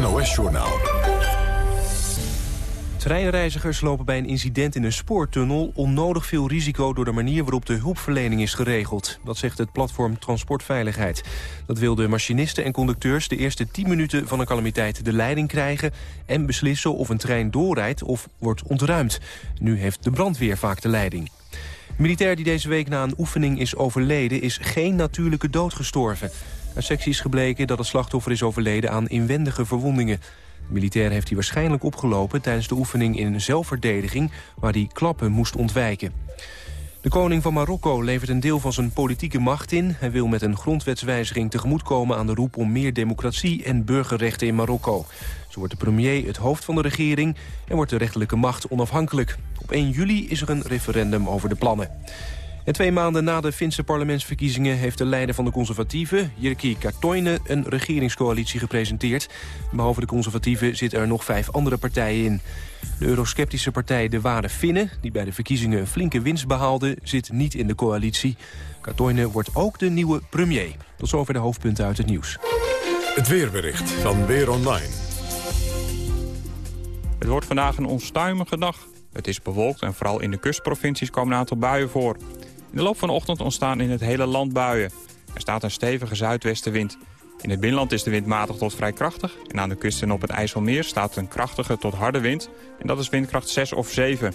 NOS-journaal. Treinreizigers lopen bij een incident in een spoortunnel onnodig veel risico door de manier waarop de hulpverlening is geregeld. Dat zegt het platform Transportveiligheid. Dat wil de machinisten en conducteurs de eerste 10 minuten van een calamiteit de leiding krijgen en beslissen of een trein doorrijdt of wordt ontruimd. Nu heeft de brandweer vaak de leiding. Militair die deze week na een oefening is overleden is geen natuurlijke dood gestorven. Uit sectie is gebleken dat het slachtoffer is overleden aan inwendige verwondingen. De militair heeft hij waarschijnlijk opgelopen tijdens de oefening in zelfverdediging... waar hij klappen moest ontwijken. De koning van Marokko levert een deel van zijn politieke macht in. Hij wil met een grondwetswijziging tegemoetkomen aan de roep om meer democratie en burgerrechten in Marokko. Zo wordt de premier het hoofd van de regering en wordt de rechterlijke macht onafhankelijk. Op 1 juli is er een referendum over de plannen. En twee maanden na de Finse parlementsverkiezingen... heeft de leider van de conservatieven, Jirki Katoinen, een regeringscoalitie gepresenteerd. Behalve de conservatieven zitten er nog vijf andere partijen in. De eurosceptische partij De Ware Finnen, die bij de verkiezingen een flinke winst behaalde... zit niet in de coalitie. Katoinen wordt ook de nieuwe premier. Tot zover de hoofdpunten uit het nieuws. Het weerbericht van Weer Online. Het wordt vandaag een onstuimige dag. Het is bewolkt en vooral in de kustprovincies komen een aantal buien voor. In de loop van de ochtend ontstaan in het hele land buien. Er staat een stevige zuidwestenwind. In het binnenland is de wind matig tot vrij krachtig. En aan de kust en op het IJsselmeer staat een krachtige tot harde wind. En dat is windkracht 6 of 7.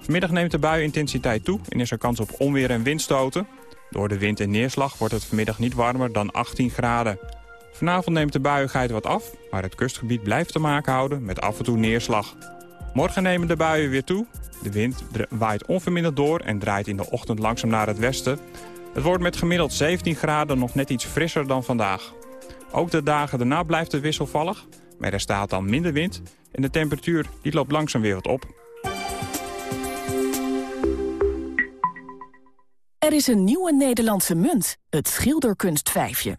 Vanmiddag neemt de buienintensiteit toe en is er kans op onweer en windstoten. Door de wind en neerslag wordt het vanmiddag niet warmer dan 18 graden. Vanavond neemt de buiigheid wat af, maar het kustgebied blijft te maken houden met af en toe neerslag. Morgen nemen de buien weer toe. De wind waait onverminderd door en draait in de ochtend langzaam naar het westen. Het wordt met gemiddeld 17 graden nog net iets frisser dan vandaag. Ook de dagen daarna blijft het wisselvallig, maar er staat dan minder wind... en de temperatuur die loopt langzaam weer wat op. Er is een nieuwe Nederlandse munt, het schilderkunstvijfje.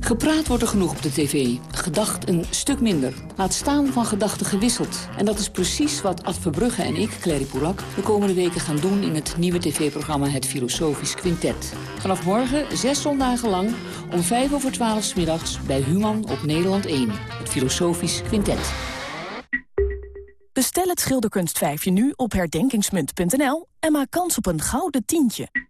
Gepraat wordt er genoeg op de tv, gedacht een stuk minder. Laat staan van gedachten gewisseld. En dat is precies wat Ad Verbrugge en ik, Clary Polak... de komende weken gaan doen in het nieuwe tv-programma Het Filosofisch Quintet. Vanaf morgen, zes zondagen lang, om vijf over twaalf middags... bij Human op Nederland 1, het Filosofisch Quintet. Bestel het schilderkunstvijfje nu op herdenkingsmunt.nl... en maak kans op een gouden tientje.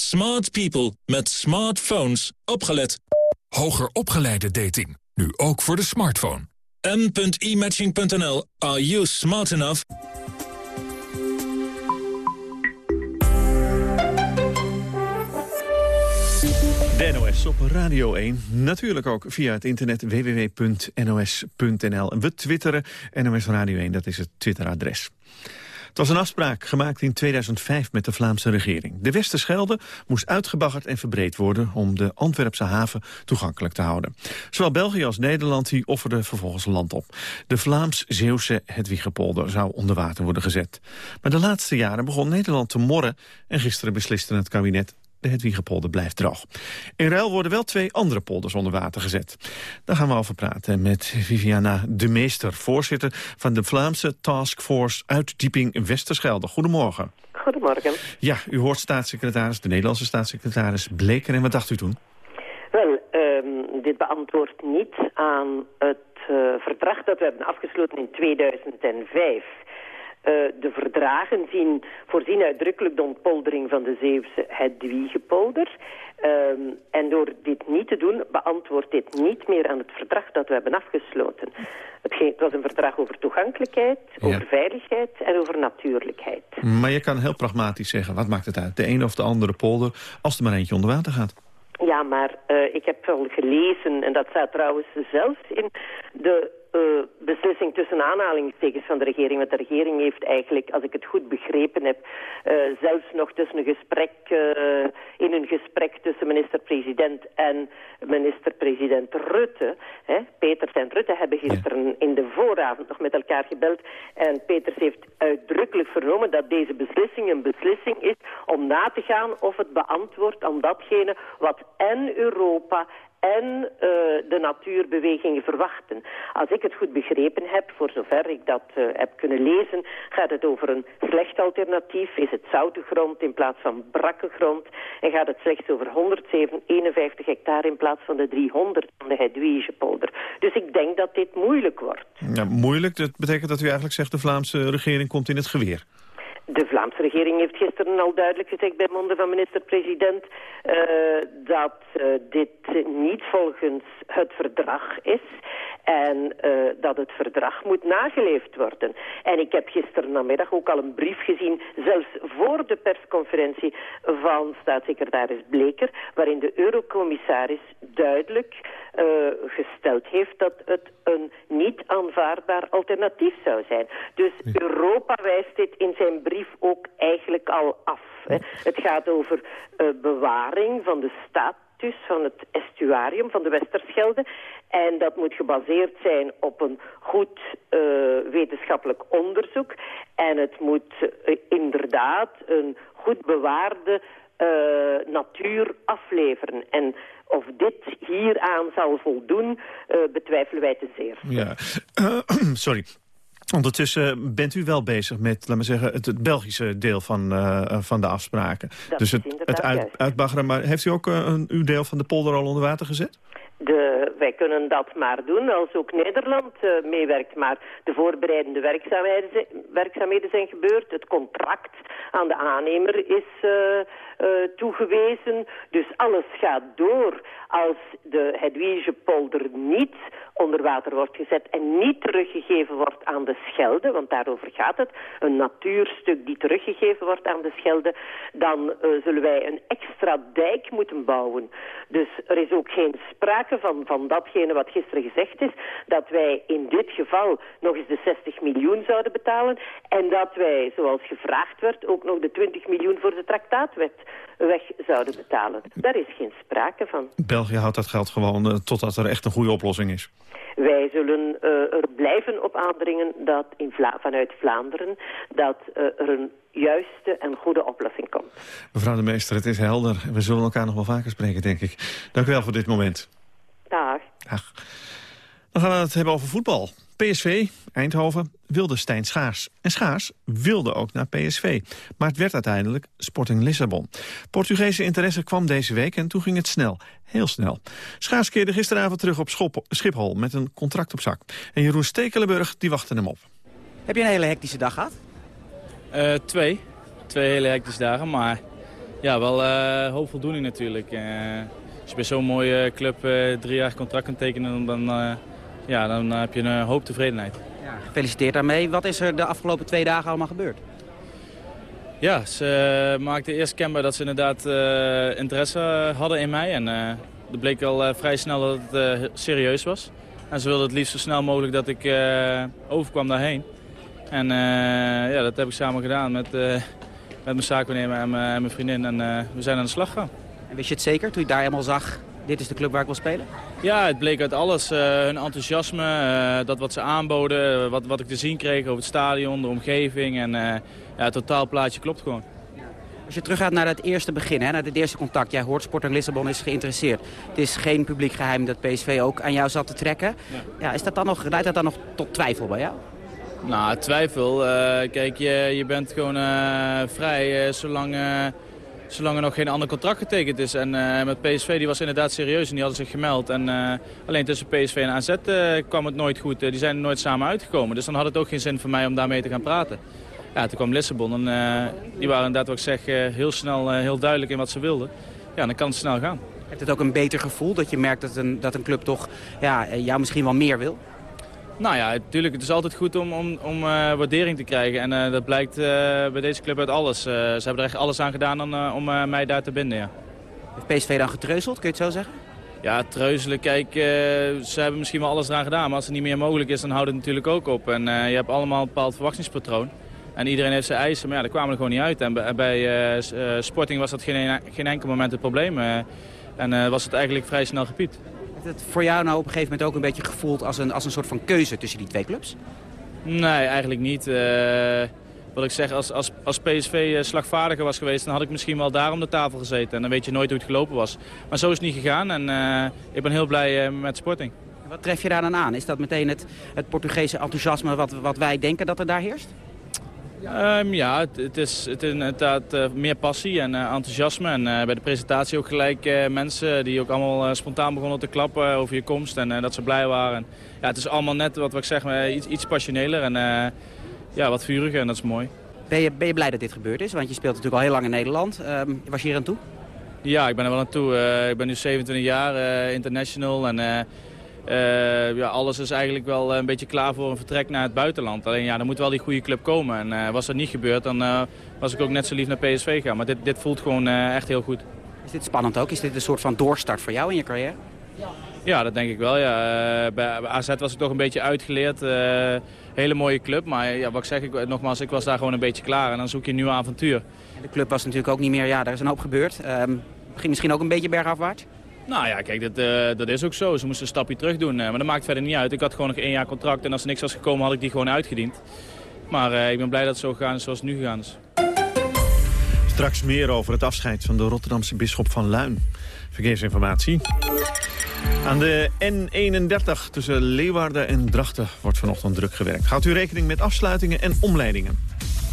Smart people met smartphones. Opgelet. Hoger opgeleide dating. Nu ook voor de smartphone. m.imatching.nl. Are you smart enough? De NOS op Radio 1. Natuurlijk ook via het internet www.nos.nl. We twitteren NOS Radio 1, dat is het Twitteradres. Het was een afspraak gemaakt in 2005 met de Vlaamse regering. De Westerschelde moest uitgebaggerd en verbreed worden... om de Antwerpse haven toegankelijk te houden. Zowel België als Nederland die offerden vervolgens land op. De Vlaams-Zeeuwse Hedwigepolder zou onder water worden gezet. Maar de laatste jaren begon Nederland te morren... en gisteren besliste het kabinet de Hedwigepolder blijft droog. In ruil worden wel twee andere polders onder water gezet. Daar gaan we over praten met Viviana de Meester... voorzitter van de Vlaamse Taskforce Uitdieping Westerschelde. Goedemorgen. Goedemorgen. Ja, u hoort staatssecretaris, de Nederlandse staatssecretaris Bleker. En wat dacht u toen? Wel, um, dit beantwoordt niet aan het uh, verdrag dat we hebben afgesloten in 2005... Uh, de verdragen zien, voorzien uitdrukkelijk de ontpoldering van de Zeeuwse Hedwiegepolder. Um, en door dit niet te doen, beantwoordt dit niet meer aan het verdrag dat we hebben afgesloten. Het, was een verdrag over toegankelijkheid, over veiligheid en over natuurlijkheid. Maar je kan heel pragmatisch zeggen, wat maakt het uit? De ene of de andere polder, als er maar eentje onder water gaat. Ja, maar uh, ik heb wel gelezen, en dat staat trouwens zelfs in de uh, beslissing tussen aanhalingstekens van de regering. Want de regering heeft eigenlijk, als ik het goed begrepen heb, uh, zelfs nog tussen een gesprek, uh, in een gesprek tussen minister-president en minister-president Rutte. Hè, Peters en Rutte hebben gisteren ja. in de vooravond nog met elkaar gebeld. En Peters heeft uitdrukkelijk vernomen dat deze beslissing een beslissing is om na te gaan of het beantwoordt aan datgene wat en Europa en uh, de natuurbewegingen verwachten. Als ik het goed begrepen heb, voor zover ik dat uh, heb kunnen lezen, gaat het over een slecht alternatief. Is het zoute grond in plaats van brakke grond en gaat het slechts over 151 hectare in plaats van de 300 van de Hedwigepolder. Dus ik denk dat dit moeilijk wordt. Ja, moeilijk, dat betekent dat u eigenlijk zegt de Vlaamse regering komt in het geweer. De Vlaamse regering heeft gisteren al duidelijk gezegd bij monden van minister-president uh, dat uh, dit niet volgens het verdrag is en uh, dat het verdrag moet nageleefd worden. En ik heb gisteren namiddag ook al een brief gezien, zelfs voor de persconferentie van staatssecretaris Bleker, waarin de eurocommissaris duidelijk gesteld heeft dat het een niet aanvaardbaar alternatief zou zijn. Dus Europa wijst dit in zijn brief ook eigenlijk al af. Hè. Het gaat over uh, bewaring van de staat dus van het estuarium van de Westerschelde. En dat moet gebaseerd zijn op een goed uh, wetenschappelijk onderzoek. En het moet uh, inderdaad een goed bewaarde uh, natuur afleveren. En of dit hieraan zal voldoen, betwijfelen wij te zeer. Ja, (clears throat) sorry. Ondertussen bent u wel bezig met, laat me zeggen, het, het Belgische deel van, uh, van de afspraken. Dat dus het, het uit, uitbaggeren. Maar heeft u ook uh, een, uw deel van de polder al onder water gezet? De, wij kunnen dat maar doen als ook Nederland uh, meewerkt. Maar de voorbereidende werkzaamheden, werkzaamheden zijn gebeurd. Het contract aan de aannemer is uh, uh, toegewezen. Dus alles gaat door als de Hedwige polder niet onder water wordt gezet en niet teruggegeven wordt aan de Schelde, want daarover gaat het, een natuurstuk die teruggegeven wordt aan de Schelde, dan uh, zullen wij een extra dijk moeten bouwen. Dus er is ook geen sprake van, van datgene wat gisteren gezegd is, dat wij in dit geval nog eens de 60 miljoen zouden betalen en dat wij, zoals gevraagd werd, ook nog de 20 miljoen voor de traktaatwet weg zouden betalen. Daar is geen sprake van. België houdt dat geld gewoon uh, totdat er echt een goede oplossing is. Wij zullen uh, er blijven op aandringen dat in Vla vanuit Vlaanderen dat uh, er een juiste en goede oplossing komt. Mevrouw de Meester, het is helder. We zullen elkaar nog wel vaker spreken, denk ik. Dank u wel voor dit moment. Dag. Dag. Dan gaan we het hebben over voetbal. PSV, Eindhoven, wilde Stijn Schaars. En Schaars wilde ook naar PSV. Maar het werd uiteindelijk Sporting Lissabon. Portugese interesse kwam deze week en toen ging het snel. Heel snel. Schaars keerde gisteravond terug op Schiphol met een contract op zak. En Jeroen Stekelenburg die wachtte hem op. Heb je een hele hectische dag gehad? Uh, twee. Twee hele hectische dagen, maar ja, wel uh, hoop voldoening natuurlijk. Uh, als je bij zo'n mooie club drie jaar contract kunt tekenen, dan, ja, dan heb je een hoop tevredenheid. Ja, gefeliciteerd daarmee. Wat is er de afgelopen twee dagen allemaal gebeurd? Ja, ze maakten eerst kenbaar dat ze inderdaad interesse hadden in mij. En het bleek al vrij snel dat het serieus was. En ze wilden het liefst zo snel mogelijk dat ik overkwam daarheen. En ja, dat heb ik samen gedaan met, met mijn zaakwaarnemer en, en mijn vriendin. En uh, we zijn aan de slag gegaan. En wist je het zeker toen je daar helemaal zag, dit is de club waar ik wil spelen? Ja, het bleek uit alles. Uh, hun enthousiasme, uh, dat wat ze aanboden, wat, wat ik te zien kreeg over het stadion, de omgeving. En ja, het totaalplaatje klopt gewoon. Als je teruggaat naar het eerste begin, hè, naar het eerste contact. Jij hoort Sporting Lissabon is geïnteresseerd. Het is geen publiek geheim dat PSV ook aan jou zat te trekken. Ja. ja is dat dan nog, leidt dat dan nog tot twijfel bij jou? Nou, twijfel. Uh, kijk, je, je bent gewoon uh, vrij uh, zolang, zolang er nog geen ander contract getekend is. En met PSV die was inderdaad serieus en die hadden zich gemeld. En alleen tussen PSV en AZ kwam het nooit goed. die zijn nooit samen uitgekomen. Dus dan had het ook geen zin voor mij om daarmee te gaan praten. Ja, toen kwam Lissabon en die waren inderdaad, wat ik zeg, heel snel heel duidelijk in wat ze wilden. Ja, dan kan het snel gaan. Heeft het ook een beter gevoel dat je merkt dat een, dat een club toch ja, jou misschien wel meer wil? Nou ja, natuurlijk. Het is altijd goed om, om, om uh, waardering te krijgen. En uh, dat blijkt uh, bij deze club uit alles. ze hebben er echt alles aan gedaan om, om mij daar te binden, ja. Heeft PSV dan getreuzeld, kun je het zo zeggen? Ja, treuzelen. Kijk, ze hebben misschien wel alles eraan gedaan. Maar als het niet meer mogelijk is, dan houdt het natuurlijk ook op. En je hebt allemaal een bepaald verwachtingspatroon. En iedereen heeft zijn eisen, maar ja, daar kwamen er gewoon niet uit. En bij, Sporting was dat geen, geen enkel moment het probleem. en was het eigenlijk vrij snel gepiet. Heeft het voor jou nou op een gegeven moment ook een beetje gevoeld als een, als een soort van keuze tussen die twee clubs? Nee, eigenlijk niet. Uh, wat ik zeg, als, als, als PSV eh, slagvaardiger was geweest, dan had ik misschien wel daar om de tafel gezeten. En dan weet je nooit hoe het gelopen was. Maar zo is het niet gegaan en uh, ik ben heel blij met Sporting. Wat tref je daar dan aan? Is dat meteen het, het Portugese enthousiasme wat, wat wij denken dat er daar heerst? Um, ja, het, het, is, het is inderdaad uh, meer passie en uh, enthousiasme. En uh, bij de presentatie ook gelijk mensen die ook allemaal spontaan begonnen te klappen over je komst. En dat ze blij waren. ja, het is allemaal net wat, wat ik zeg, iets, iets passioneler en ja, wat vuriger. En dat is mooi. Ben je, ben je blij dat dit gebeurd is? Want je speelt natuurlijk al heel lang in Nederland. Um, was je hier aan toe? Ja, ik ben er wel aan toe. ik ben nu 27 jaar international en... Uh, ja, alles is eigenlijk wel een beetje klaar voor een vertrek naar het buitenland. Alleen ja, dan moet wel die goede club komen. En uh, was dat niet gebeurd, dan uh, was ik ook net zo lief naar PSV gaan. Maar dit, dit voelt gewoon echt heel goed. Is dit spannend ook? Is dit een soort van doorstart voor jou in je carrière? Ja, dat denk ik wel. Ja. bij AZ was ik toch een beetje uitgeleerd. hele mooie club. Maar ja, wat ik zeg, ik, nogmaals, ik was daar gewoon een beetje klaar. En dan zoek je een nieuw avontuur. En de club was natuurlijk ook niet meer... Ja, daar is een hoop gebeurd. Um, ging misschien ook een beetje bergafwaarts? Nou ja, kijk, dat, uh, dat is ook zo. Ze moesten een stapje terug doen. Uh, maar dat maakt verder niet uit. Ik had gewoon nog één jaar contract. En als er niks was gekomen, had ik die gewoon uitgediend. Maar uh, ik ben blij dat het zo gegaan is zoals het nu gegaan is. Straks meer over het afscheid van de Rotterdamse bisschop van Luin. Verkeersinformatie. Aan de N31 tussen Leeuwarden en Drachten wordt vanochtend druk gewerkt. Houdt u rekening met afsluitingen en omleidingen.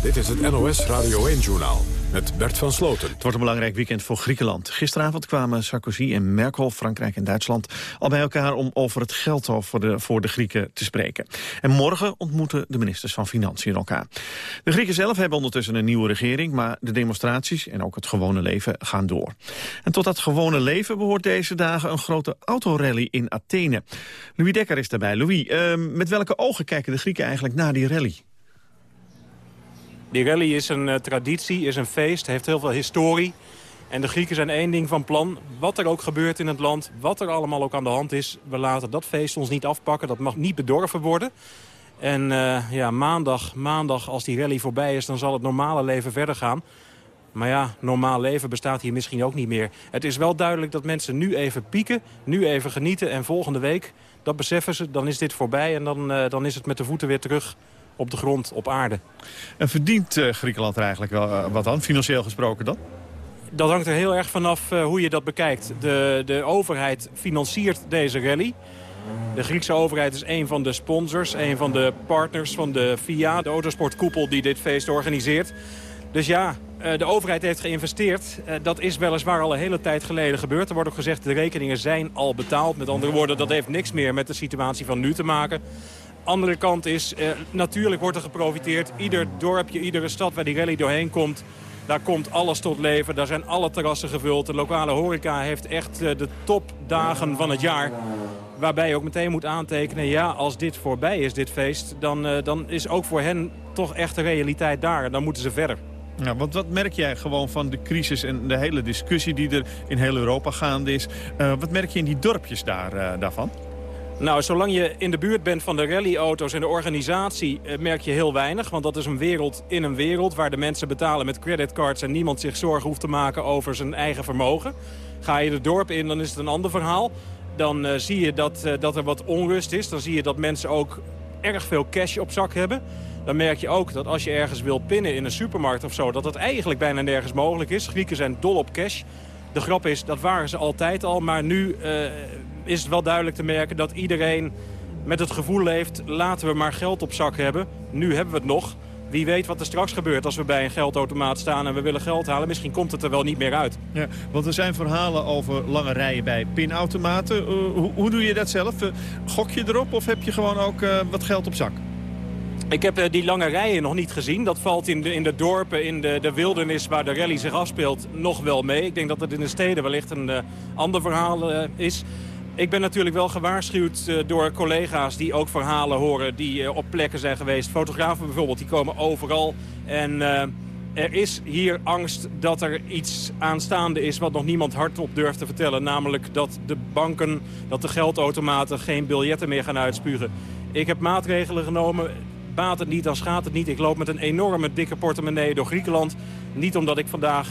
Dit is het NOS Radio 1-journaal met Bert van Sloten. Het wordt een belangrijk weekend voor Griekenland. Gisteravond kwamen Sarkozy en Merkel, Frankrijk en Duitsland... al bij elkaar om over het geld voor de, voor de Grieken te spreken. En morgen ontmoeten de ministers van Financiën elkaar. De Grieken zelf hebben ondertussen een nieuwe regering... maar de demonstraties en ook het gewone leven gaan door. En tot dat gewone leven behoort deze dagen een grote autorally in Athene. Louis Dekker is daarbij. Louis, uh, met welke ogen kijken de Grieken eigenlijk naar die rally? Die rally is een uh, traditie, is een feest, heeft heel veel historie. En de Grieken zijn één ding van plan. Wat er ook gebeurt in het land, wat er allemaal ook aan de hand is... we laten dat feest ons niet afpakken, dat mag niet bedorven worden. En uh, ja, maandag, maandag, als die rally voorbij is... dan zal het normale leven verder gaan. Maar ja, normaal leven bestaat hier misschien ook niet meer. Het is wel duidelijk dat mensen nu even pieken, nu even genieten... en volgende week, dat beseffen ze, dan is dit voorbij... en dan, uh, dan is het met de voeten weer terug op de grond, op aarde. En verdient uh, Griekenland er eigenlijk wel uh, wat aan, financieel gesproken dan? Dat hangt er heel erg vanaf uh, hoe je dat bekijkt. De, de overheid financiert deze rally. De Griekse overheid is een van de sponsors, een van de partners van de FIA, de autosportkoepel die dit feest organiseert. Dus ja, eh, de overheid heeft geïnvesteerd. Eh, dat is weliswaar al een hele tijd geleden gebeurd. Er wordt ook gezegd, de rekeningen zijn al betaald. Met andere woorden, dat heeft niks meer met de situatie van nu te maken. Andere kant is, eh, natuurlijk wordt er geprofiteerd. Ieder dorpje, iedere stad waar die rally doorheen komt... Daar komt alles tot leven, daar zijn alle terrassen gevuld. De lokale horeca heeft echt de topdagen van het jaar. Waarbij je ook meteen moet aantekenen, ja, als dit voorbij is, dit feest... dan, dan is ook voor hen toch echt de realiteit daar. En dan moeten ze verder. Ja, want wat merk jij gewoon van de crisis en de hele discussie die er in heel Europa gaande is? Wat merk je in die dorpjes daar, daarvan? Nou, zolang je in de buurt bent van de rallyauto's en de organisatie uh, merk je heel weinig. Want dat is een wereld in een wereld waar de mensen betalen met creditcards... en niemand zich zorgen hoeft te maken over zijn eigen vermogen. Ga je de dorp in, dan is het een ander verhaal. Dan zie je dat, dat er wat onrust is. Dan zie je dat mensen ook erg veel cash op zak hebben dan merk je ook dat als je ergens wil pinnen in een supermarkt of zo... dat dat eigenlijk bijna nergens mogelijk is. Grieken zijn dol op cash. De grap is, dat waren ze altijd al. Maar nu is het wel duidelijk te merken dat iedereen met het gevoel leeft... laten we maar geld op zak hebben. Nu hebben we het nog. Wie weet wat er straks gebeurt als we bij een geldautomaat staan en we willen geld halen. Misschien komt het er wel niet meer uit. Ja, want er zijn verhalen over lange rijen bij pinautomaten. Uh, hoe, hoe, doe je dat zelf? Uh, gok je erop of heb je gewoon ook wat geld op zak? Ik heb die lange rijen nog niet gezien. Dat valt in de, in de dorpen, in de, de wildernis waar de rally zich afspeelt, nog wel mee. Ik denk dat het in de steden wellicht een ander verhaal is. Ik ben natuurlijk wel gewaarschuwd door collega's die ook verhalen horen... die op plekken zijn geweest. Fotografen bijvoorbeeld, die komen overal. En er is hier angst dat er iets aanstaande is... wat nog niemand hardop durft te vertellen. Namelijk dat de banken, dat de geldautomaten geen biljetten meer gaan uitspugen. Ik heb maatregelen genomen baat het niet, dan schaadt het niet. Ik loop met een enorme dikke portemonnee door Griekenland. Niet omdat ik vandaag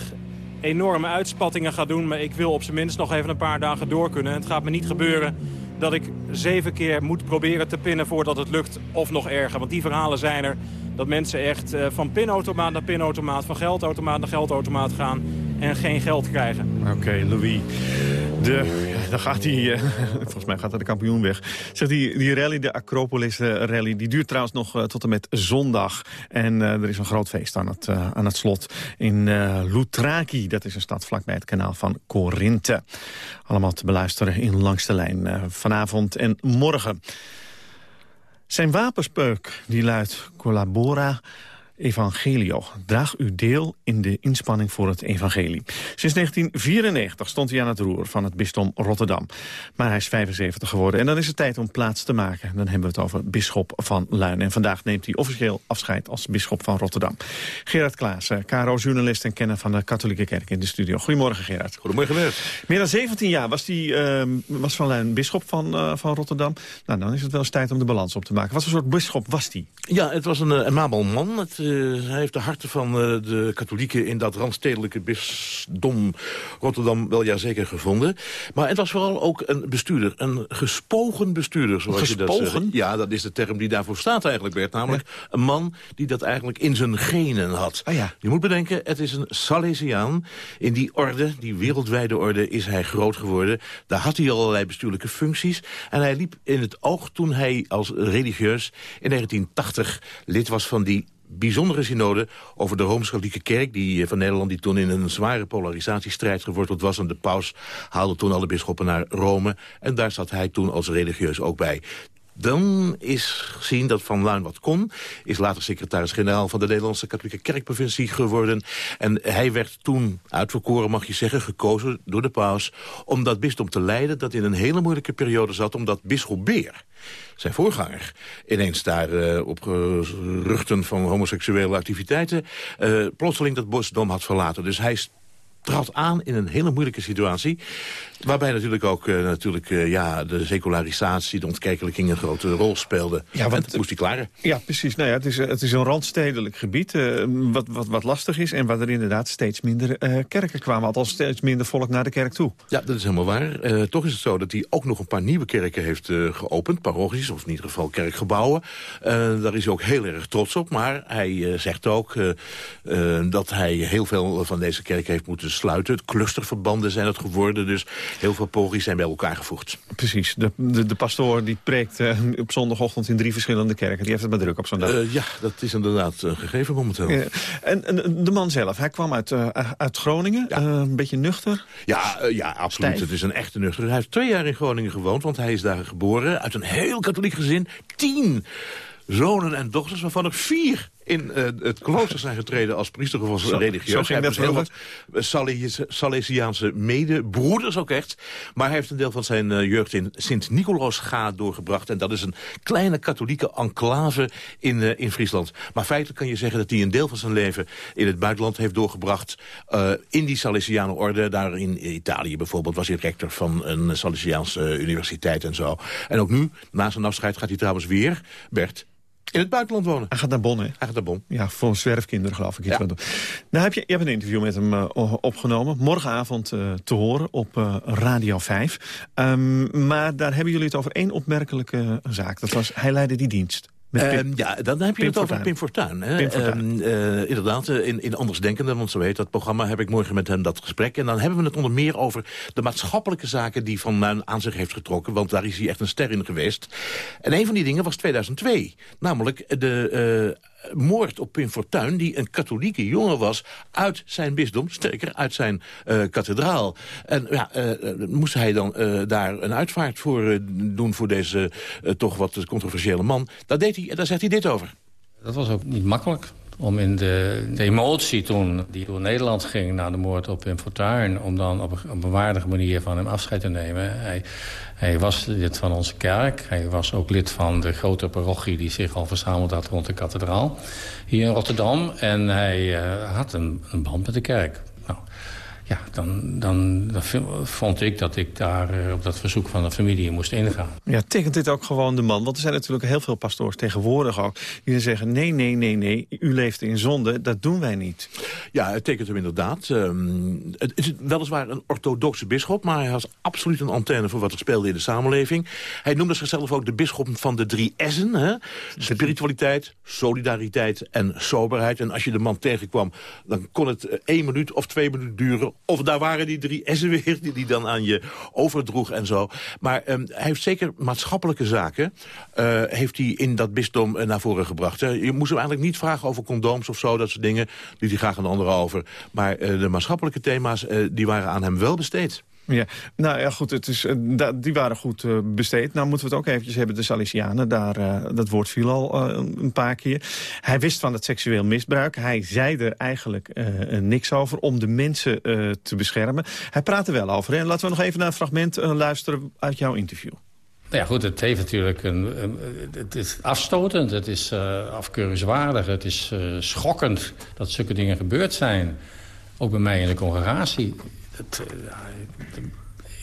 enorme uitspattingen ga doen... maar ik wil op zijn minst nog even een paar dagen door kunnen. Het gaat me niet gebeuren dat ik zeven keer moet proberen te pinnen voordat het lukt of nog erger. Want die verhalen zijn er dat mensen echt uh, van pinautomaat naar pinautomaat, van geldautomaat naar geldautomaat gaan en geen geld krijgen. Oké, Louis. Dan gaat hij, uh, (laughs) volgens mij gaat er de kampioen weg. Zegt die, die rally, de Acropolis uh, rally, die duurt trouwens nog tot en met zondag. En er is een groot feest aan het, aan het slot in Loutraki. Dat is een stad vlakbij het kanaal van Corinthe. Allemaal te beluisteren in Langs de Lijn vanavond en morgen. Zijn wapenspeuk die luidt Collabora Evangelio. Draag uw deel in de inspanning voor het evangelie. Sinds 1994 stond hij aan het roer van het bisdom Rotterdam. Maar hij is 75 geworden en dan is het tijd om plaats te maken. Dan hebben we het over bisschop van Luin. En vandaag neemt hij officieel afscheid als bisschop van Rotterdam. Gerard Klaas, KRO-journalist en kenner van de katholieke kerk in de studio. Goedemorgen Gerard. Goedemorgen Bert. Meer dan 17 jaar was, die, uh, was Van Luin bisschop van, uh, van Rotterdam. Nou, dan is het wel eens tijd om de balans op te maken. Wat voor soort bisschop was die? Ja, het was een, een mabel man. Het, uh, hij heeft de harten van uh, de katholieken in dat randstedelijke bisdom Rotterdam wel ja zeker gevonden. Maar het was vooral ook een bestuurder, een gespogen bestuurder, zoals gespogen? je dat zegt. Ja, dat is de term die daarvoor staat eigenlijk, Bert. Namelijk een man die dat eigenlijk in zijn genen had. Ah, ja. Je moet bedenken, het is een Salesiaan. In die orde, die wereldwijde orde, is hij groot geworden. Daar had hij allerlei bestuurlijke functies. En hij liep in het oog toen hij als religieus in 1980 lid was van die bijzondere synode over de Rooms-Katholieke Kerk... Die, eh, van Nederland die toen in een zware polarisatiestrijd geworteld was. En de paus haalde toen alle bisschoppen naar Rome. En daar zat hij toen als religieus ook bij. Dan is gezien dat Van Luin wat kon. Is later secretaris-generaal van de Nederlandse katholieke kerkprovincie geworden. En hij werd toen uitverkoren, mag je zeggen, gekozen door de paus... om dat bisdom te leiden dat in een hele moeilijke periode zat... omdat bisschop Beer, zijn voorganger, ineens daar uh, op geruchten van homoseksuele activiteiten... Uh, plotseling dat bisdom had verlaten. Dus hij trad aan in een hele moeilijke situatie. Waarbij natuurlijk ook uh, natuurlijk, uh, ja, de secularisatie, de ontkerkelijking een grote rol speelde. Ja, want, en moest hij klaren. Ja, precies. Nou ja, het, is, het is een randstedelijk gebied uh, wat, wat, wat lastig is... en waar er inderdaad steeds minder kerken kwamen. Althans steeds minder volk naar de kerk toe. Ja, dat is helemaal waar. toch is het zo dat hij ook nog een paar nieuwe kerken heeft geopend. Parochies, of in ieder geval kerkgebouwen. daar is hij ook heel erg trots op. Maar hij zegt ook dat hij heel veel van deze kerken heeft moeten sluiten. Clusterverbanden zijn het geworden, dus heel veel pogingen zijn bij elkaar gevoegd. Precies. De, de, de pastoor die preekt eh, op zondagochtend in drie verschillende kerken. Die heeft het maar druk op zo'n dag. Uh, ja, dat is inderdaad uh, gegeven momenteel. Ja. En, en, de man zelf, hij kwam uit, uit Groningen, ja. een beetje nuchter. Ja, ja absoluut. Stijf. Het is een echte nuchter. Hij heeft twee jaar in Groningen gewoond, want hij is daar geboren. Uit een heel katholiek gezin. Tien zonen en dochters, waarvan er vier in uh, het klooster zijn getreden als priester of als religieus. Zo ging dat heel wat Salesiaanse medebroeders ook echt. Maar hij heeft een deel van zijn uh, jeugd in Sint-Nicolaasga doorgebracht. En dat is een kleine katholieke enclave in, uh, in Friesland. Maar feitelijk kan je zeggen dat hij een deel van zijn leven in het buitenland heeft doorgebracht. in die Salesianen orde. Daar in Italië bijvoorbeeld was hij rector van een Salesiaanse universiteit en zo. En ook nu, na zijn afscheid, gaat hij trouwens weer, Bert in het buitenland wonen. Hij gaat naar Bonn, hè? Hij gaat naar Bonn. Ja, voor zwerfkinderen, geloof ik. Iets ja. Nou, heb je, je hebt een interview met hem uh, opgenomen. Morgenavond uh, te horen op uh, Radio 5. Um, maar daar hebben jullie het over één opmerkelijke zaak. Dat was, hij leidde die dienst. Um, ja, dan heb je Pim het over Pim Fortuyn. Hè? Pim Fortuyn. Um, uh, inderdaad, in, in Andersdenkenden, want zo heet dat programma... heb ik morgen met hem dat gesprek. En dan hebben we het onder meer over de maatschappelijke zaken... die Van Nuin aan zich heeft getrokken, want daar is hij echt een ster in geweest. En een van die dingen was 2002. Namelijk de... Uh, moord op Pim Fortuyn, die een katholieke jongen was... uit zijn bisdom, sterker, uit zijn uh, kathedraal. En ja, uh, moest hij dan daar een uitvaart voor doen... voor deze toch wat controversiële man. Daar, deed hij, daar zegt hij dit over. Dat was ook niet makkelijk om in de, de, emotie toen, die door Nederland ging... na de moord op Pim Fortuyn... om dan op een, op manier van hem afscheid te nemen. Hij, hij was lid van onze kerk. Hij was ook lid van de grote parochie... die zich al verzameld had rond de kathedraal hier in Rotterdam. En hij uh, had een, een band met de kerk ja, dan, dan, dan, vond ik dat ik daar uh, op dat verzoek van de familie moest ingaan. Ja, tekent dit ook gewoon de man? Want er zijn natuurlijk heel veel pastoors tegenwoordig ook... die dan zeggen, nee, nee, nee, nee, u leeft in zonde, dat doen wij niet. Ja, het tekent hem inderdaad. Um, het is weliswaar een orthodoxe bisschop... maar hij had absoluut een antenne voor wat er speelde in de samenleving. Hij noemde zichzelf ook de bisschop van de drie S'en. Hè? Spiritualiteit, solidariteit en soberheid. En als je de man tegenkwam, dan kon het één minuut of twee minuten duren of daar waren die drie S'en weer die, die dan aan je overdroeg en zo. Maar um, hij heeft zeker maatschappelijke zaken... Uh, heeft hij in dat bisdom uh, naar voren gebracht. Hè. Je moest hem eigenlijk niet vragen over condooms of zo, dat soort dingen. Die hij graag aan anderen over. Maar uh, de maatschappelijke thema's, die waren aan hem wel besteed. Ja, nou ja, goed, het is, uh, die waren goed uh, besteed. Nou moeten we het ook eventjes hebben, de Salesianen. Daar, uh, dat woord viel al een paar keer. Hij wist van het seksueel misbruik. Hij zei er eigenlijk niks over om de mensen te beschermen. Hij praat er wel over. Hè? Laten we nog even naar een fragment luisteren uit jouw interview. Nou ja, goed, het heeft natuurlijk een, een het is afstotend, het is afkeuringswaardig, het is schokkend dat zulke dingen gebeurd zijn. Ook bij mij in de congregatie. Het,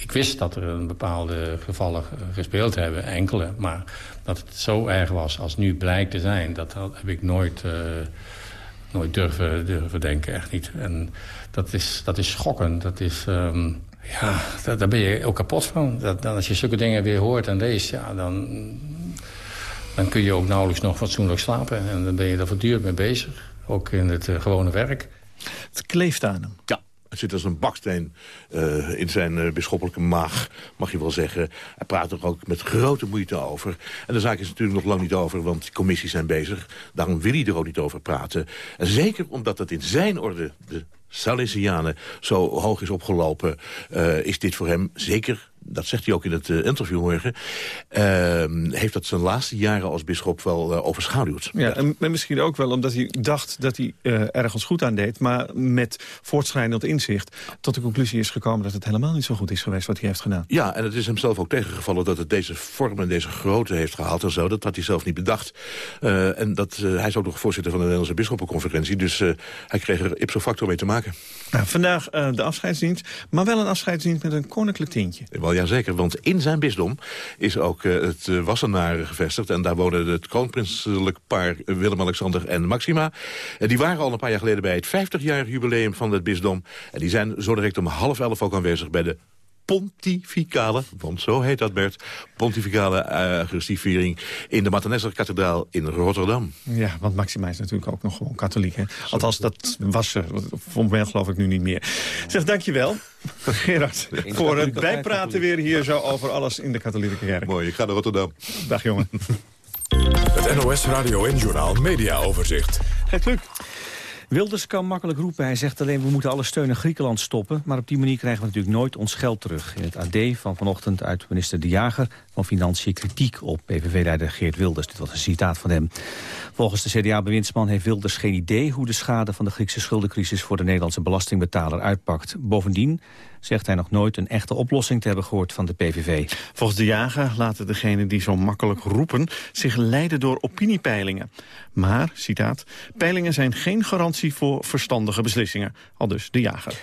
ik wist dat er een bepaalde gevallen gespeeld hebben, enkele. Maar dat het zo erg was als nu blijkt te zijn... dat heb ik nooit, uh, nooit durven, durven denken, echt niet. En dat is, dat is schokkend. Dat is... Um, ja, daar, daar ben je ook kapot van. Dat, dan als je zulke dingen weer hoort en leest... Ja, dan, dan kun je ook nauwelijks nog fatsoenlijk slapen. En dan ben je er voortdurend mee bezig. Ook in het uh, gewone werk. Het kleeft aan hem. Ja. Zit als een baksteen uh, in zijn uh, bisschoppelijke maag, mag je wel zeggen. Hij praat er ook met grote moeite over. En de zaak is natuurlijk nog lang niet over, want commissies zijn bezig. Daarom wil hij er ook niet over praten. En zeker omdat het in zijn orde, de Salesianen, zo hoog is opgelopen... Uh, is dit voor hem zeker dat zegt hij ook in het uh, interview morgen... Uh, heeft dat zijn laatste jaren als bisschop wel uh, overschaduwd. Ja, en, misschien ook wel omdat hij dacht dat hij uh, ergens goed aan deed... maar met voortschrijdend inzicht tot de conclusie is gekomen... dat het helemaal niet zo goed is geweest wat hij heeft gedaan. Ja, en het is hem zelf ook tegengevallen dat het deze vorm en deze grootte heeft gehaald en zo. Dat had hij zelf niet bedacht. en dat, hij is ook nog voorzitter van de Nederlandse Bisschoppenconferentie... dus hij kreeg er ipso facto mee te maken. Nou, vandaag de afscheidsdienst, maar wel een afscheidsdienst met een koninklijk tintje. Wel, ja, zeker, want in zijn bisdom is ook uh, het uh, Wassenaar gevestigd. En daar wonen het kroonprinselijk paar Willem-Alexander en Maxima. En die waren al een paar jaar geleden bij het 50-jarig jubileum van het bisdom. En die zijn zo direct om half elf ook aanwezig bij de pontificale, want zo heet dat Bert... pontificale Augustusviering in de Mathanesser-kathedraal in Rotterdam. Ja, want Maxima is natuurlijk ook nog gewoon katholiek. Hè? Althans, dat was ze. Voor mij geloof ik nu niet meer. Zeg, dankjewel. (laughs) Gerard, voor het bijpraten weer hier zo over alles in de katholieke kerk. Mooi, ik ga naar Rotterdam. Dag jongen. Het NOS Radio en Journal Media Overzicht. Het lukt. Wilders kan makkelijk roepen. Hij zegt alleen we moeten alle steun aan Griekenland stoppen. Maar op die manier krijgen we natuurlijk nooit ons geld terug. In het AD van vanochtend uit minister De Jager van Financiën kritiek op PVV-leider Geert Wilders. Dit was een citaat van hem. Volgens de CDA-bewindsman heeft Wilders geen idee hoe de schade van de Griekse schuldencrisis voor de Nederlandse belastingbetaler uitpakt. Bovendien zegt hij nog nooit een echte oplossing te hebben gehoord van de PVV. Volgens de jager laten degenen die zo makkelijk roepen zich leiden door opiniepeilingen. Maar, citaat, peilingen zijn geen garantie voor verstandige beslissingen. Al dus de jager.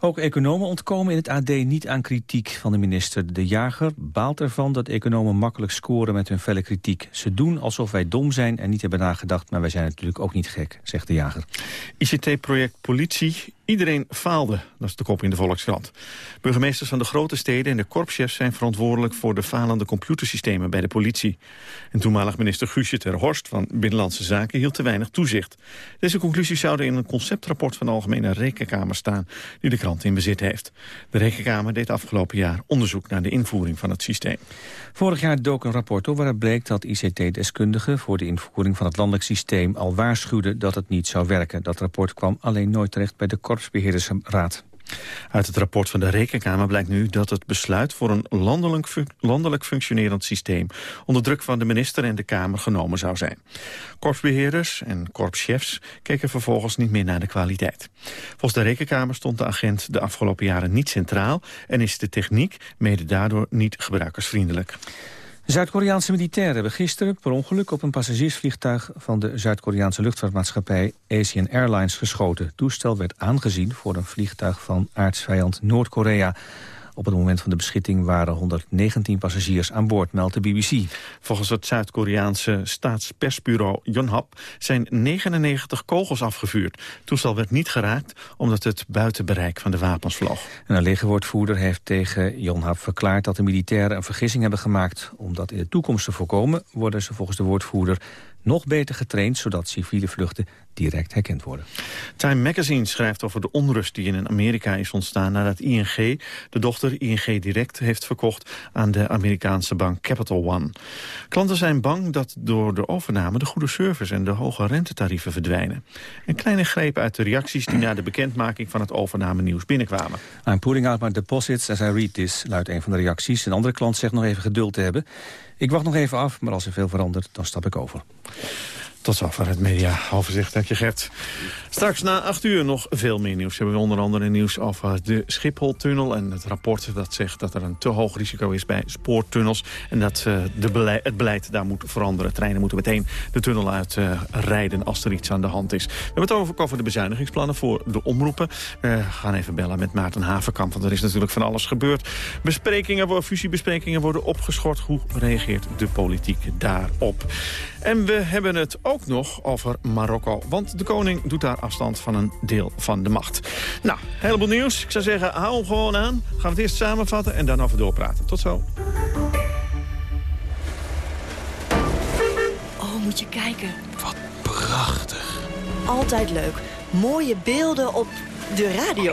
Ook economen ontkomen in het AD niet aan kritiek van de minister. De jager baalt ervan dat economen makkelijk scoren met hun felle kritiek. Ze doen alsof wij dom zijn en niet hebben nagedacht... maar wij zijn natuurlijk ook niet gek, zegt de jager. ICT-project politie Iedereen faalde, dat is de kop in de Volkskrant. Burgemeesters van de grote steden en de korpschefs zijn verantwoordelijk voor de falende computersystemen bij de politie. En toenmalig minister Guusje ter Horst van Binnenlandse Zaken hield te weinig toezicht. Deze conclusies zouden in een conceptrapport van de Algemene Rekenkamer staan, die de krant in bezit heeft. De Rekenkamer deed afgelopen jaar onderzoek naar de invoering van het systeem. Vorig jaar dook een rapport op waaruit bleek dat ICT-deskundigen voor de invoering van het landelijk systeem al waarschuwden dat het niet zou werken. Dat rapport kwam alleen nooit terecht bij de korps Uit het rapport van de Rekenkamer blijkt nu dat het besluit voor een landelijk, landelijk functionerend systeem onder druk van de minister en de Kamer genomen zou zijn. Korpsbeheerders en korpschefs keken vervolgens niet meer naar de kwaliteit. Volgens de Rekenkamer stond de agent de afgelopen jaren niet centraal en is de techniek mede daardoor niet gebruikersvriendelijk. Zuid-Koreaanse militairen hebben gisteren per ongeluk op een passagiersvliegtuig van de Zuid-Koreaanse luchtvaartmaatschappij Asian Airlines geschoten. Het toestel werd aangezien voor een vliegtuig van aardsvijand Noord-Korea. Op het moment van de beschitting waren 119 passagiers aan boord, meldt de BBC. Volgens het Zuid-Koreaanse staatspersbureau Yonhap zijn 99 kogels afgevuurd. Het toestel werd niet geraakt omdat het buiten bereik van de wapens vloog. een legerwoordvoerder heeft tegen Yonhap verklaard dat de militairen een vergissing hebben gemaakt. Om dat in de toekomst te voorkomen worden ze volgens de woordvoerder nog beter getraind... zodat civiele vluchten direct herkend worden. Time Magazine schrijft over de onrust die in Amerika is ontstaan... nadat ING de dochter ING Direct heeft verkocht aan de Amerikaanse bank Capital One. Klanten zijn bang dat door de overname de goede service en de hoge rentetarieven verdwijnen. Een kleine greep uit de reacties die na de bekendmaking van het overname nieuws binnenkwamen. I'm pulling out my deposits as I read this, luidt een van de reacties. Een andere klant zegt nog even geduld te hebben. Ik wacht nog even af, maar als er veel verandert, dan stap ik over. Tot zover het mediaoverzicht. Dank je, Gert. Straks na acht uur nog veel meer nieuws. We hebben onder andere nieuws over de Schiphol-tunnel... en het rapport dat zegt dat er een te hoog risico is bij spoortunnels... en dat uh, de het beleid daar moet veranderen. Treinen moeten meteen de tunnel uitrijden uh, als er iets aan de hand is. We hebben het over, over de bezuinigingsplannen voor de omroepen. We gaan even bellen met Maarten Havenkamp, want er is natuurlijk van alles gebeurd. Besprekingen, fusiebesprekingen worden opgeschort. Hoe reageert de politiek daarop? En we hebben het ook nog over Marokko. Want de koning doet daar afstand van een deel van de macht. Nou, heleboel nieuws. Ik zou zeggen, hou hem gewoon aan. Gaan we het eerst samenvatten en dan over doorpraten. Tot zo. Oh, moet je kijken. Wat prachtig. Altijd leuk. Mooie beelden op de radio.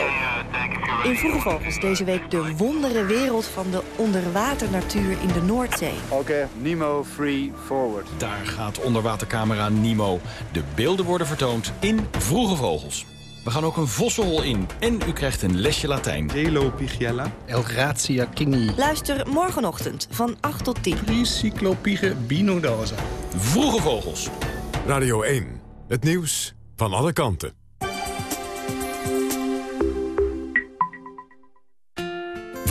In Vroege Vogels deze week de wondere wereld van de onderwaternatuur in de Noordzee. Oké, okay, Nemo Free Forward. Daar gaat onderwatercamera Nemo. De beelden worden vertoond in Vroege Vogels. We gaan ook een vossenhol in en u krijgt een lesje Latijn. Delo Pigiella. Elgratia kingi. Luister morgenochtend van 8 tot 10. Tricyclopige binodosa. Vroege Vogels. Radio 1. Het nieuws van alle kanten.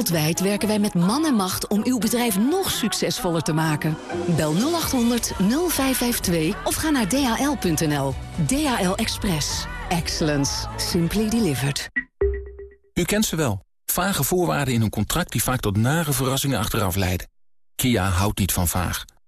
Wereldwijd werken wij met man en macht om uw bedrijf nog succesvoller te maken. Bel 0800 0552 of ga naar dhl.nl. DHL Express. Excellence. Simply delivered. U kent ze wel. Vage voorwaarden in een contract die vaak tot nare verrassingen achteraf leiden. Kia houdt niet van vaag.